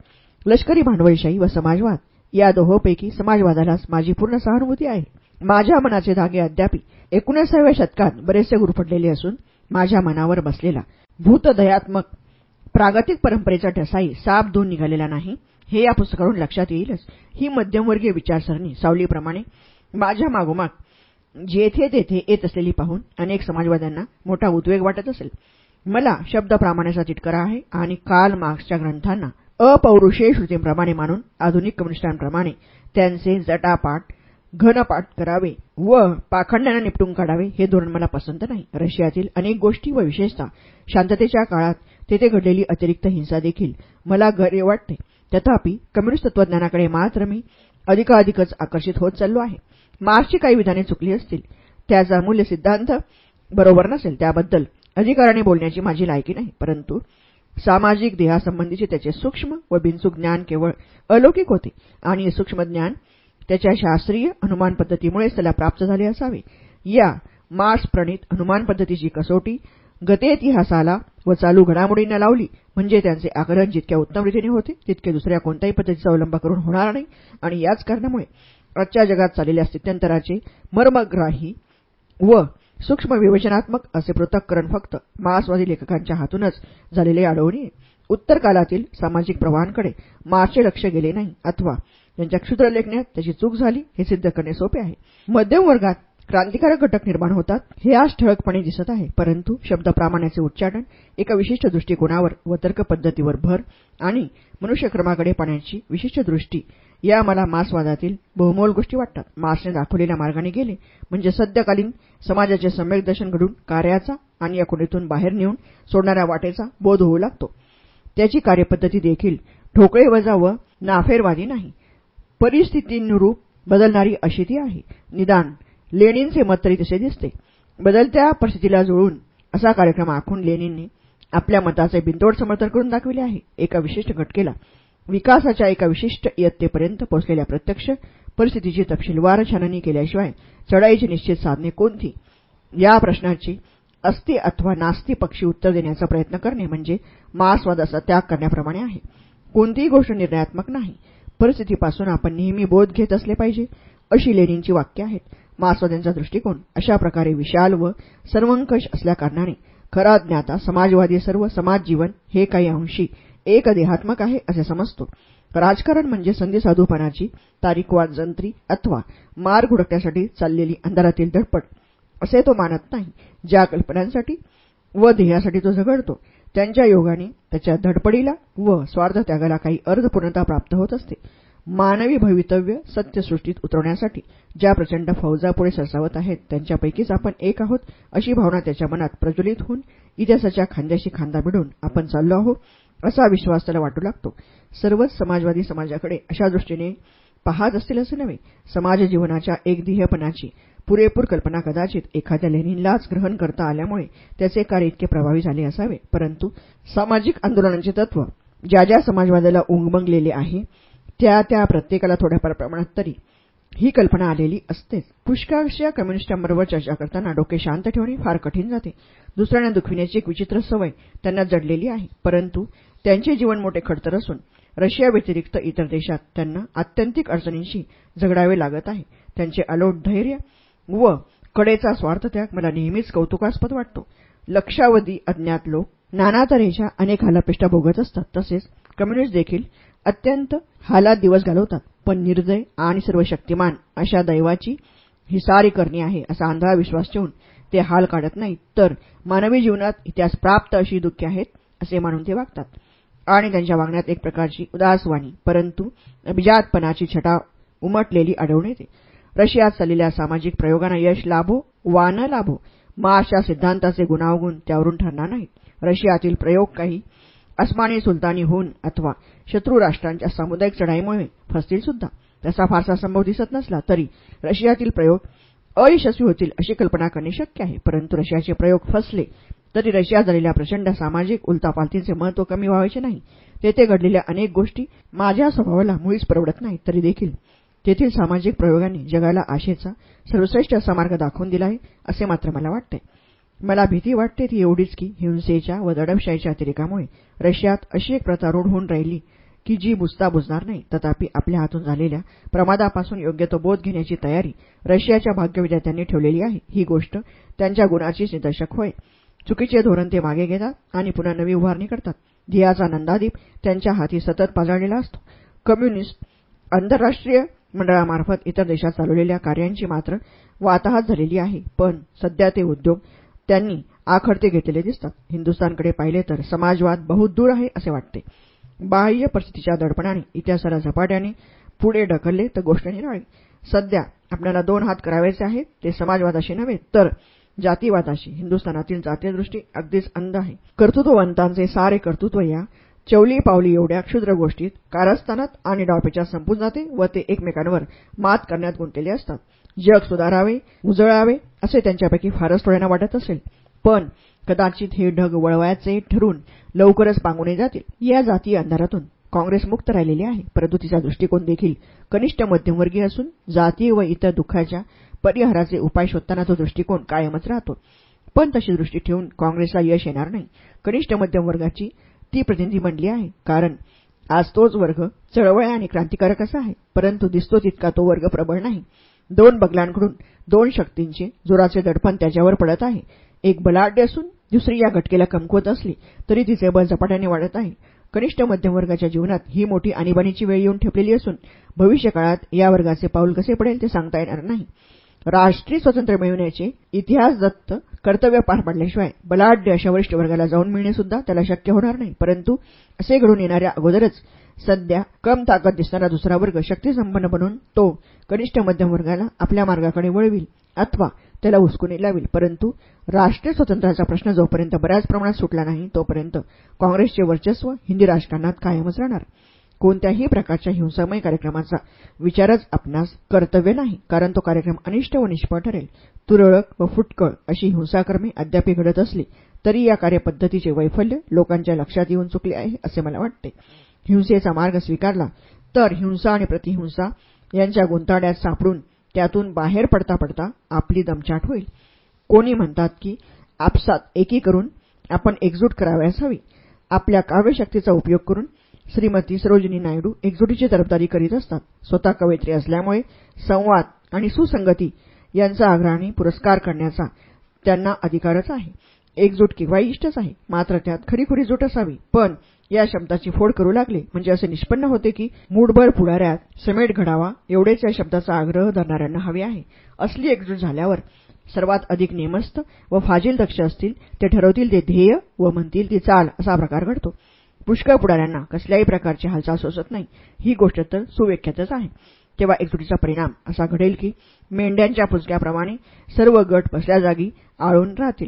लष्करी भांडवलशाही व समाजवाद या दोहोपैकी समाजवादालाच माझी पूर्ण सहानुभूती आहे. माझ्या मनाचे धागे अद्यापी एकोणीसाव्या शतकात बरेचसे गुरफटलेले असून माझ्या मनावर बसलेला भूतदयात्मक प्रागतिक परंपरेचा ठसाई साप धुवून निघालेला नाही हे या पुस्तकावरून लक्षात येईलच. ही मध्यमवर्गीय विचारसरणी सावलीप्रमाणे माझ्या मागोमाग जेथे तेथे येत असलेली पाहून अनेक समाजवाद्यांना मोठा उद्वेग वाटत असेल. मला शब्दप्रामाण्याचा तिटकरा आहे आणि काल मार्क्सच्या ग्रंथांना अपौरुषेय श्रुतींप्रमाणे मानून आधुनिक कम्युनिस्टांप्रमाणे त्यांचे जटापाठ घनपाठ करावे व पाखंड्यानं निपटून काढावे हे धोरण मला पसंत नाही. रशियातील अनेक गोष्टी व विशेषतः शांततेच्या काळात तेथे घडलेली अतिरिक्त हिंसा देखील मला गरे वाटते. तथापि कम्युनिस्ट तत्वज्ञानाकडे मात्र मी अधिकाधिकच आकर्षित होत चाललो आहे. मार्क्सची काही विधाने चुकली असतील त्याचा मूल्य सिद्धांत बरोबर नसेल त्याबद्दल अधिकाराने बोलण्याची माझी लायकी नाही. परंतु सामाजिक देहासंबंधीचे त्याचे सूक्ष्म व बिनसूक ज्ञान केवळ अलौकिक होते आणि सूक्ष्म ज्ञान त्याच्या शास्त्रीय अनुमान पद्धतीमुळेच त्याला प्राप्त झाले असावे. या मार्क्स प्रणित अनुमान पद्धतीची कसोटी गतेतिहासाला व चालू घडामोडींना लावली. म्हणजे त्यांचे आकलन जितक्या उत्तम रीतीने होते तितके दुसऱ्या कोणत्याही पद्धतीचा अवलंब करून होणार नाही. आणि याच कारणामुळे आजच्या जगात चाललेल्या स्थित्यंतराचे मर्मग्राही व सूक्ष्म विवेचनात्मक असे पृथक्करण फक्त मार्क्सवादी लेखकांच्या हातूनच झालेले आढळून उत्तर कालातील सामाजिक प्रवाहांकडे मार्क्सचे लक्ष गेले नाही अथवा त्यांच्या क्षुद्र लेखण्यात त्याची चूक झाली हे सिद्ध करणे सोपे आहे. मध्यम वर्गात क्रांतिकारक घटक निर्माण होतात हे आज ठळकपणे दिसत आहे परंतु शब्दप्रामाण्याचे उच्चाटन एका विशिष्ट दृष्टिकोनावर व तर्क पद्धतीवर भर आणि मनुष्यक्रमाकडे पाण्याची विशिष्ट दृष्टी या मला मार्क्सवादातील बहुमोल गोष्टी वाटतात. मार्क्सने दाखवलेल्या मार्गाने गेले म्हणजे सध्याकालीन समाजाचे सम्यक दर्शन घडून कार्याचा आणि या कुणीतून बाहेर नेऊन सोडणाऱ्या वाटेचा बोध होऊ लागतो. त्याची कार्यपद्धती देखील ठोकळे वजा व नाफेरवादी नाही. परिस्थितीनुरूप बदलणारी अशी ती आहे. निदान लेणींचे मत तरी तसे दिसते. बदलत्या परिस्थितीला जुळून असा कार्यक्रम आखून लेणींनी आपल्या मताचे बिंदोड समर्थन करून दाखविले आहे. एका विशिष्ट घटकेला विकासाच्या एका विशिष्ट इयत्तेपर्यंत पोहोचलेल्या प्रत्यक्ष परिस्थितीची तपशीलवार छाननी केल्याशिवाय चढाईची निश्चित साधने कोणती? या प्रश्नाची अस्ति अथवा नास्ती पक्षी उत्तर देण्याचा प्रयत्न करणे म्हणजे मास्वादाचा त्याग करण्याप्रमाणे आहे. कोणतीही गोष्ट निर्णयात्मक नाही. परिस्थितीपासून आपण नेहमी बोध घेत असले पाहिजे अशी लेणींची वाक्य आहेत. मार्क्सवाद्यांचा दृष्टिकोन अशा प्रकारे विशाल व सर्वंकष असल्याकारणाने खरा ज्ञाता समाजवादी सर्व समाजजीवन हे काही अंशी एक देहात्मक आहे असे समजतो. राजकारण म्हणजे संधीसाधूपणाची तारीखवाद जंत्री अथवा मार्ग हुडकण्यासाठी चाललेली अंधारातील धडपड असे तो मानत नाही. ज्या कल्पनांसाठी व ध्येयासाठी तो झगडतो त्यांच्या योगाने त्याच्या धडपडीला व स्वार्थत्यागाला काही अर्थपूर्णता प्राप्त होत असते. मानवी भवितव्य सत्यसृष्टीत उतरवण्यासाठी ज्या प्रचंड फौजा पुढे सरसावत आहेत त्यांच्यापैकीच आपण एक आहोत अशी भावना त्याच्या मनात प्रज्वलित होऊन इतिहासाच्या खांद्याशी खांदा भिडून आपण चाललो आहोत. असा विश्वास त्याला वाटू लागतो. सर्वच समाजवादी समाजाकडे अशा दृष्टीने पाहत असतील असे नव्हे समाज जीवनाच्या एकदिह्यपणाची पुरेपूर कल्पना कदाचित एखाद्या लेनिनलाच ग्रहण करता आल्यामुळे त्याचे कार्य इतके प्रभावी झाले असावे. परंतु सामाजिक आंदोलनांचे तत्व ज्या ज्या समाजवादाला उंगमंगलेले आहे त्या त्या प्रत्येकाला थोड्याफार प्रमाणात तरी ही कल्पना आलेली असतेच. पुष्कळशा कम्युनिस्टांबरोबर चर्चा करताना डोके शांत ठेवणे फार कठीण जाते. दुसऱ्यांना दुखविण्याची एक विचित्र सवय त्यांना जडलेली आहे. परंतु त्यांचे जीवन मोठे खडतर असून रशियाव्यतिरिक्त इतर देशात त्यांना आत्यंतिक अडचणींशी झगडावे लागत आहे. त्यांचे अलोट धैर्य व कडेचा स्वार्थत्याग मला नेहमीच कौतुकास्पद वाटतो. लक्षावधी अज्ञात लोक नाना तऱ्हेच्या अनेक हालापेष्टा भोगत असतात. तसेच कम्युनिस्ट देखील अत्यंत हालात दिवस घालवतात. पण निर्दय आणि सर्व शक्तिमान अशा दैवाची ही सारी करणी आहे असा आंधळा विश्वास ठेवून ते हाल काढत नाहीत. तर मानवी जीवनात इतिहास प्राप्त अशी दुःखे आहेत असे मानून ते वागतात. आणि त्यांच्या वागण्यात एक प्रकारची उदासवाणी. परंतु अभिजातपणाची छटा उमटलेली आढळून येते. रशियात चाललेल्या सामाजिक प्रयोगांना यश लाभो वा न लाभो मार्क्सच्या सिद्धांताचे गुणावगुण त्यावरून ठरणार नाहीत. रशियातील प्रयोग काही अस्मानी सुलतानी होऊन अथवा शत्रू राष्ट्रांच्या सामुदायिक चढाईमुळे फसतील सुद्धा. तसा फारसा संभव दिसत नसला तरी रशियातील प्रयोग अयशस्वी होतील अशी कल्पना करणे शक्य आहे. परंतु रशियाचे प्रयोग फसले तरी रशियात झालेल्या प्रचंड सामाजिक उलतापालतींचे महत्त्व कमी व्हायचे नाही. तेथे घडलेल्या अनेक गोष्टी माझ्या स्वभावाला मुळीच परवडत नाही तरी देखील तेथील सामाजिक प्रयोगांनी जगाला आशेचा सर्वश्रेष्ठ असा मार्ग दाखवून दिला आहे असे मात्र मला वाटते. मला भीती वाटते ती एवढीच की हिंसेच्या व दडपशाहीच्या अतिरेकामुळे रशियात अशी एक प्रथा रूढ होऊन राहिली की जी बुजता बुजणार नाही. तथापि आपल्या हातून झालेल्या प्रमादापासून योग्य तो बोध घेण्याची तयारी रशियाच्या भाग्यविद्यार्थ्यांनी ठेवलेली आहे. ही गोष्ट त्यांच्या गुणाचीच निदर्शक होय. चुकीचे धोरण ते मागे घेतात आणि पुन्हा नवी उभारणी करतात. धियाचा नंदादीप त्यांच्या हाती सतत पाजळलेला असतो. कम्युनिस्ट आंतरराष्ट्रीय मंडळामार्फत इतर देशात चालवलेल्या कार्यांची मात्र वाताहत झालेली आहे. पण सध्या ते उद्योग त्यांनी आखडते घेतलेले दिसतात. हिंदुस्थानकडे पाहिले तर समाजवाद बहुत दूर आहे असे वाटते. बाह्य परिस्थितीच्या दडपणाने इतिहासाला झपाट्याने पुढे ढकलले तर गोष्ट निराळी. सध्या आपल्याला दोन हात करावायचे आहेत ते समाजवादाशी नव्हे तर जातीवादाशी हिंदुस्थानातील जातीयदृष्टी अगदीच अंध आहे. कर्तृत्ववंतांचे सारे कर्तृत्व या चवली पावली एवढ्या क्षुद्र गोष्टीत कारस्थानात आणि डॉपेच्या संपून जाते व ते एकमेकांवर मात करण्यात गुंतलेले असतात. जग सुधारावे उजळावे असे त्यांच्यापैकी फारच थोड्यांना वाटत असेल. पण कदाचित हे ढग वळवायचे ठरून लवकरच पांगुने जातील या जातीय अंधारातून. काँग्रेस मुक्त राहिलेली आहे. परंतु तिचा दृष्टिकोन देखील कनिष्ठ मध्यमवर्गीय असून जातीय व इतर दुःखाच्या परिहाराचे उपाय शोधताना तो दृष्टिकोन कायमच राहतो. पण तशी दृष्टी ठेवून काँग्रेसला यश येणार नाही. कनिष्ठ मध्यम वर्गाची ती प्रतिनिधी बनली आहे. कारण आज तोच वर्ग चळवळ आणि क्रांतिकारक असा आहे. परंतु दिसतो तितका तो वर्ग प्रबळ नाही. दोन बगलांकडून दोन शक्तींचे जोराचे दडपण त्याच्यावर पडत आहे. एक बलाढ्य असून दुसरी या घटकेला कमकुवत असली तरी तिचे बळ झपाट्याने वाढत आहे. कनिष्ठ मध्यमवर्गाच्या जीवनात ही मोठी आणीबाणीची वेळ येऊन ठेपलेली असून भविष्यकाळात या वर्गाचे पाऊल कसे पडेल ते सांगता येणार नाही. राष्ट्रीय स्वातंत्र्य मिळवण्याचे इतिहास दत्त कर्तव्य पार पाडल्याशिवाय बलाढ्य अशा वरिष्ठ वर्गाला जाऊन मिळणे सुद्धा त्याला शक्य होणार नाही. परंतु असे घडून येणाऱ्या अगोदरच सध्या कम ताकद दिसणारा दुसरा वर्ग शक्तीसंपन्न बनून तो कनिष्ठ मध्यमवर्गाला आपल्या मार्गाकडे वळविल अथवा त्याला उचकुनी लावेल परंतु राष्ट्रीय स्वातंत्र्याचा प्रश्न जोपर्यंत बऱ्याच प्रमाणात सुटला नाही तोपर्यंत काँग्रेसचे वर्चस्व हिंदी राजकारणात कायमच राहणार. कोणत्याही प्रकारच्या हिंसामय कार्यक्रमाचा विचारच आपणास कर्तव्य नाही कारण तो कार्यक्रम अनिष्ट व निष्फळ ठरेल. तुरळक व फुटकळ अशी हिंसाकर्मे अद्याप घडत असली तरी या कार्यपद्धतीचे वैफल्य लोकांच्या लक्षात येऊन चुकले आहे असे मला वाटते. हिंसेचा मार्ग स्वीकारला तर हिंसा आणि प्रतिहिंसा यांच्या गुंताड्यात सापडून त्यातून बाहेर पडता पडता आपली दमछाट होईल. कोणी म्हणतात की आपसात एकी करून आपण एकजूट करावयास हवी. आपल्या काव्यशक्तीचा उपयोग करून श्रीमती सरोजिनी नायडू एकजुटीची तरफदारी करीत असतात. स्वतः कवयित्री असल्यामुळे संवाद आणि सुसंगती यांचा आग्रहाने पुरस्कार करण्याचा त्यांना अधिकारच आहे. एकजूट किंवा इष्टच आहे. मात्र त्यात खरीखुरी जूट असावी. पण या शब्दाची फोड करू लागले म्हणजे असे निष्पन्न होते की मूठभर पुढाऱ्यात समेट घडावा एवढेच या शब्दाचा आग्रह धरणाऱ्यांना हवे आहे. असली एकजूट झाल्यावर सर्वात अधिक नेमस्त व फाजील दक्ष असतील ते ठरवतील ते ध्येय व म्हणतील ती चाल असा प्रकार घडतो. पुष्कळ पुढाऱ्यांना कसल्याही प्रकारची हालचाल सोसत नाही. ही गोष्ट तर सुव्याख्यातच आहे. तेव्हा एकजुटीचा परिणाम असा घडेल की मेंढ्यांच्या पुजक्याप्रमाणे सर्व गट बसल्या जागी आळून राहतील.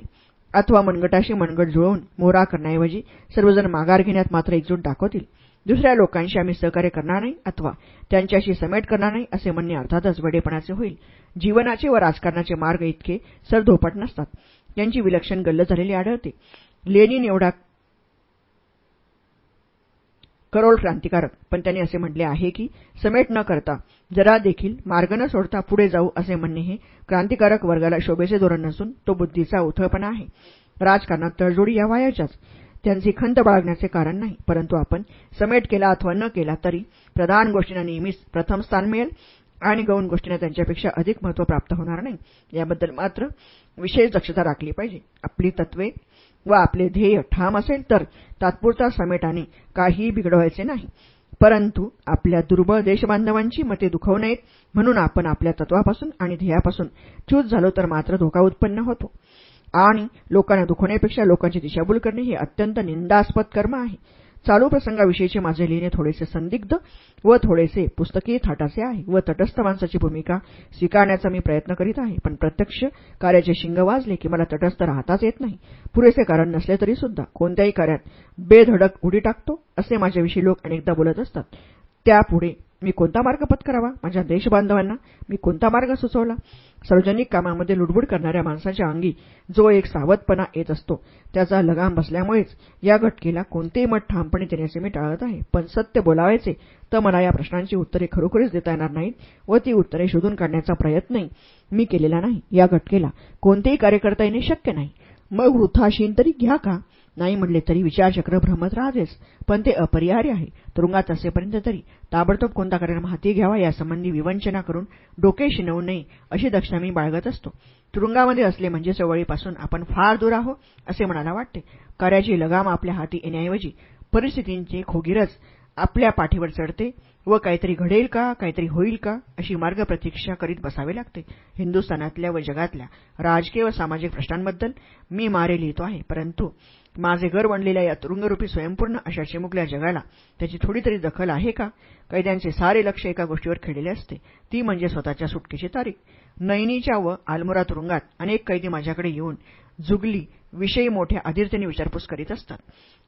अथवा मनगटाशी मनगट जुळवून मोरा करण्याऐवजी सर्वजण माघार घेण्यात मात्र एकजूट दाखवतील. दुसऱ्या लोकांशी आम्ही सहकार्य करणार नाही अथवा त्यांच्याशी समेट करणार नाही असे म्हणणे अर्थातच वेडेपणाचे होईल. जीवनाचे व राजकारणाचे मार्ग इतके सरधोपट नसतात. त्यांची विलक्षण गल्ल झालेली आढळते. लेनिन एवढा करोल क्रांतिकारक. पण त्यांनी असे म्हटले आहे की समेट न करता जरा देखील मार्ग न सोडता पुढे जाऊ असे म्हणणे हे क्रांतिकारक वर्गाला शोभेचे धोरण नसून तो बुद्धीचा उथळपणा आहे. राजकारणात तडजोडी या वायाच्याच त्यांची खंत बाळगण्याचे कारण नाही परंतु आपण समेट केला अथवा न केला तरी प्रधान गोष्टींना नेहमीच प्रथम स्थान मिळेल आणि गौण गोष्टींना त्यांच्यापेक्षा अधिक महत्त्व प्राप्त होणार नाही. याबद्दल मात्र विशेष दक्षता राखली पाहिजे. आपली तत्वे व आपले ध्येय ठाम असेल तर तात्पुरता समेटाने काहीही बिघडवायचे नाही. परंतु आपल्या दुर्बळ देशबांधवांची मते दुखवू नयेत म्हणून आपण आपल्या तत्वापासून आणि ध्येयापासून च्यूत झालो तर मात्र धोका उत्पन्न होतो. आणि लोकांना दुखवण्यापेक्षा लोकांची दिशाभूल करणे हे अत्यंत निंदास्पद कर्म आहे. चालू प्रसंगाविषयीचे माझे लिहिणे थोडेसे संदिग्ध व थोडेसे पुस्तकी थाटाचे आहे व तटस्थ माणसाची भूमिका स्वीकारण्याचा मी प्रयत्न करीत आहे. पण प्रत्यक्ष कार्याचे शिंग वाजले की मला तटस्थ राहताच येत नाही. पुरेसे कारण नसले तरी सुद्धा कोणत्याही कार्यात बेधडक उडी टाकतो असे माझ्याविषयी लोक अनेकदा बोलत असतात. त्यापुढे मी कोणता मार्ग पत्करावा माझ्या देशबांधवांना मी कोणता मार्ग सुचवला? सार्वजनिक कामामध्ये लुडबुड करणाऱ्या माणसाच्या अंगी जो एक सावधपणा येत असतो त्याचा लगाम बसल्यामुळेच या घटकेला कोणतेही मत ठामपणे देण्याचे मी टाळत आहे. पण सत्य बोलावायचे तर मला या प्रश्नांची उत्तरे खरोखरीच देता येणार नाहीत व ती उत्तरे शोधून काढण्याचा प्रयत्नही मी केलेला नाही. या घटकेला कोणतेही कार्य करता येणे शक्य नाही. मग वृथाशीन तरी घ्या का? नाही म्हणले तरी विचारचक्र भ्रमत राहतेच पण ते अपरिहार्य आहे. तुरुंगात असेपर्यंत तरी. ताबडतोब कोणता कार्यक्रम हाती घ्यावा यासंबंधी विवंचना करून डोके शिनवू नये अशी दक्षता मी बाळगत असतो. तुरुंगामध्ये असले म्हणजे चवळीपासून आपण फार दूर आहो असे म्हणायला वाटते. कार्याची लगाम आपल्या हाती येण्याऐवजी परिस्थितींचे खोगीरच आपल्या पाठीवर चढते व काहीतरी घडेल का काहीतरी होईल का अशी मार्ग प्रतीक्षा करीत बसावे लागते. हिंदुस्थानातल्या व जगातल्या राजकीय व सामाजिक प्रश्नांबद्दल मी मारे लिहितो आहे. परंतु माझे घर बनलेल्या या तुरुंगरूपी स्वयंपूर्ण अशा चिमुकल्या जगाला त्याची थोडी तरी दखल आहे का? कैद्यांचे सारे लक्ष एका गोष्टीवर खेळलेले असते. ती म्हणजे स्वतःच्या सुटकेची तारीख. नैनीच्या व आलमोरा तुरुंगात अनेक कैदी माझ्याकडे येऊन जुगली विषयी मोठ्या अधीरतेने विचारपूस करीत असतात.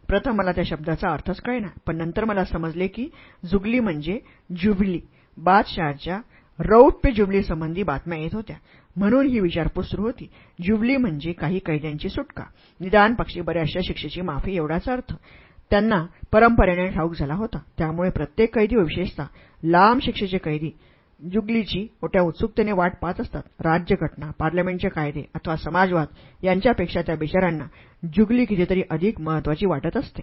प्रथम मला त्या शब्दाचा अर्थच कळेना पण नंतर मला समजले की जुगली म्हणजे जुबली. बादशहाच्या रौप्य जुबली संबंधी बातम्या येत होत्या. म्हणून ही विचारपूस सुरू होती. जुबली म्हणजे काही कैद्यांची सुटका. निदान पक्षी बऱ्याचशा शिक्षेची माफी एवढाच अर्थ. त्यांना परंपरेने ठाऊक झाला होता. त्यामुळे प्रत्येक कैदी व विशेषतः लांब शिक्षेचे कैदी जुगलीची मोठ्या उत्सुकतेने वाट पाहत असतात. राज्यघटना पार्लमेंटचे कायदे अथवा समाजवाद यांच्यापेक्षा त्या बिचारांना जुगली कितीतरी अधिक महत्वाची वाटत असते.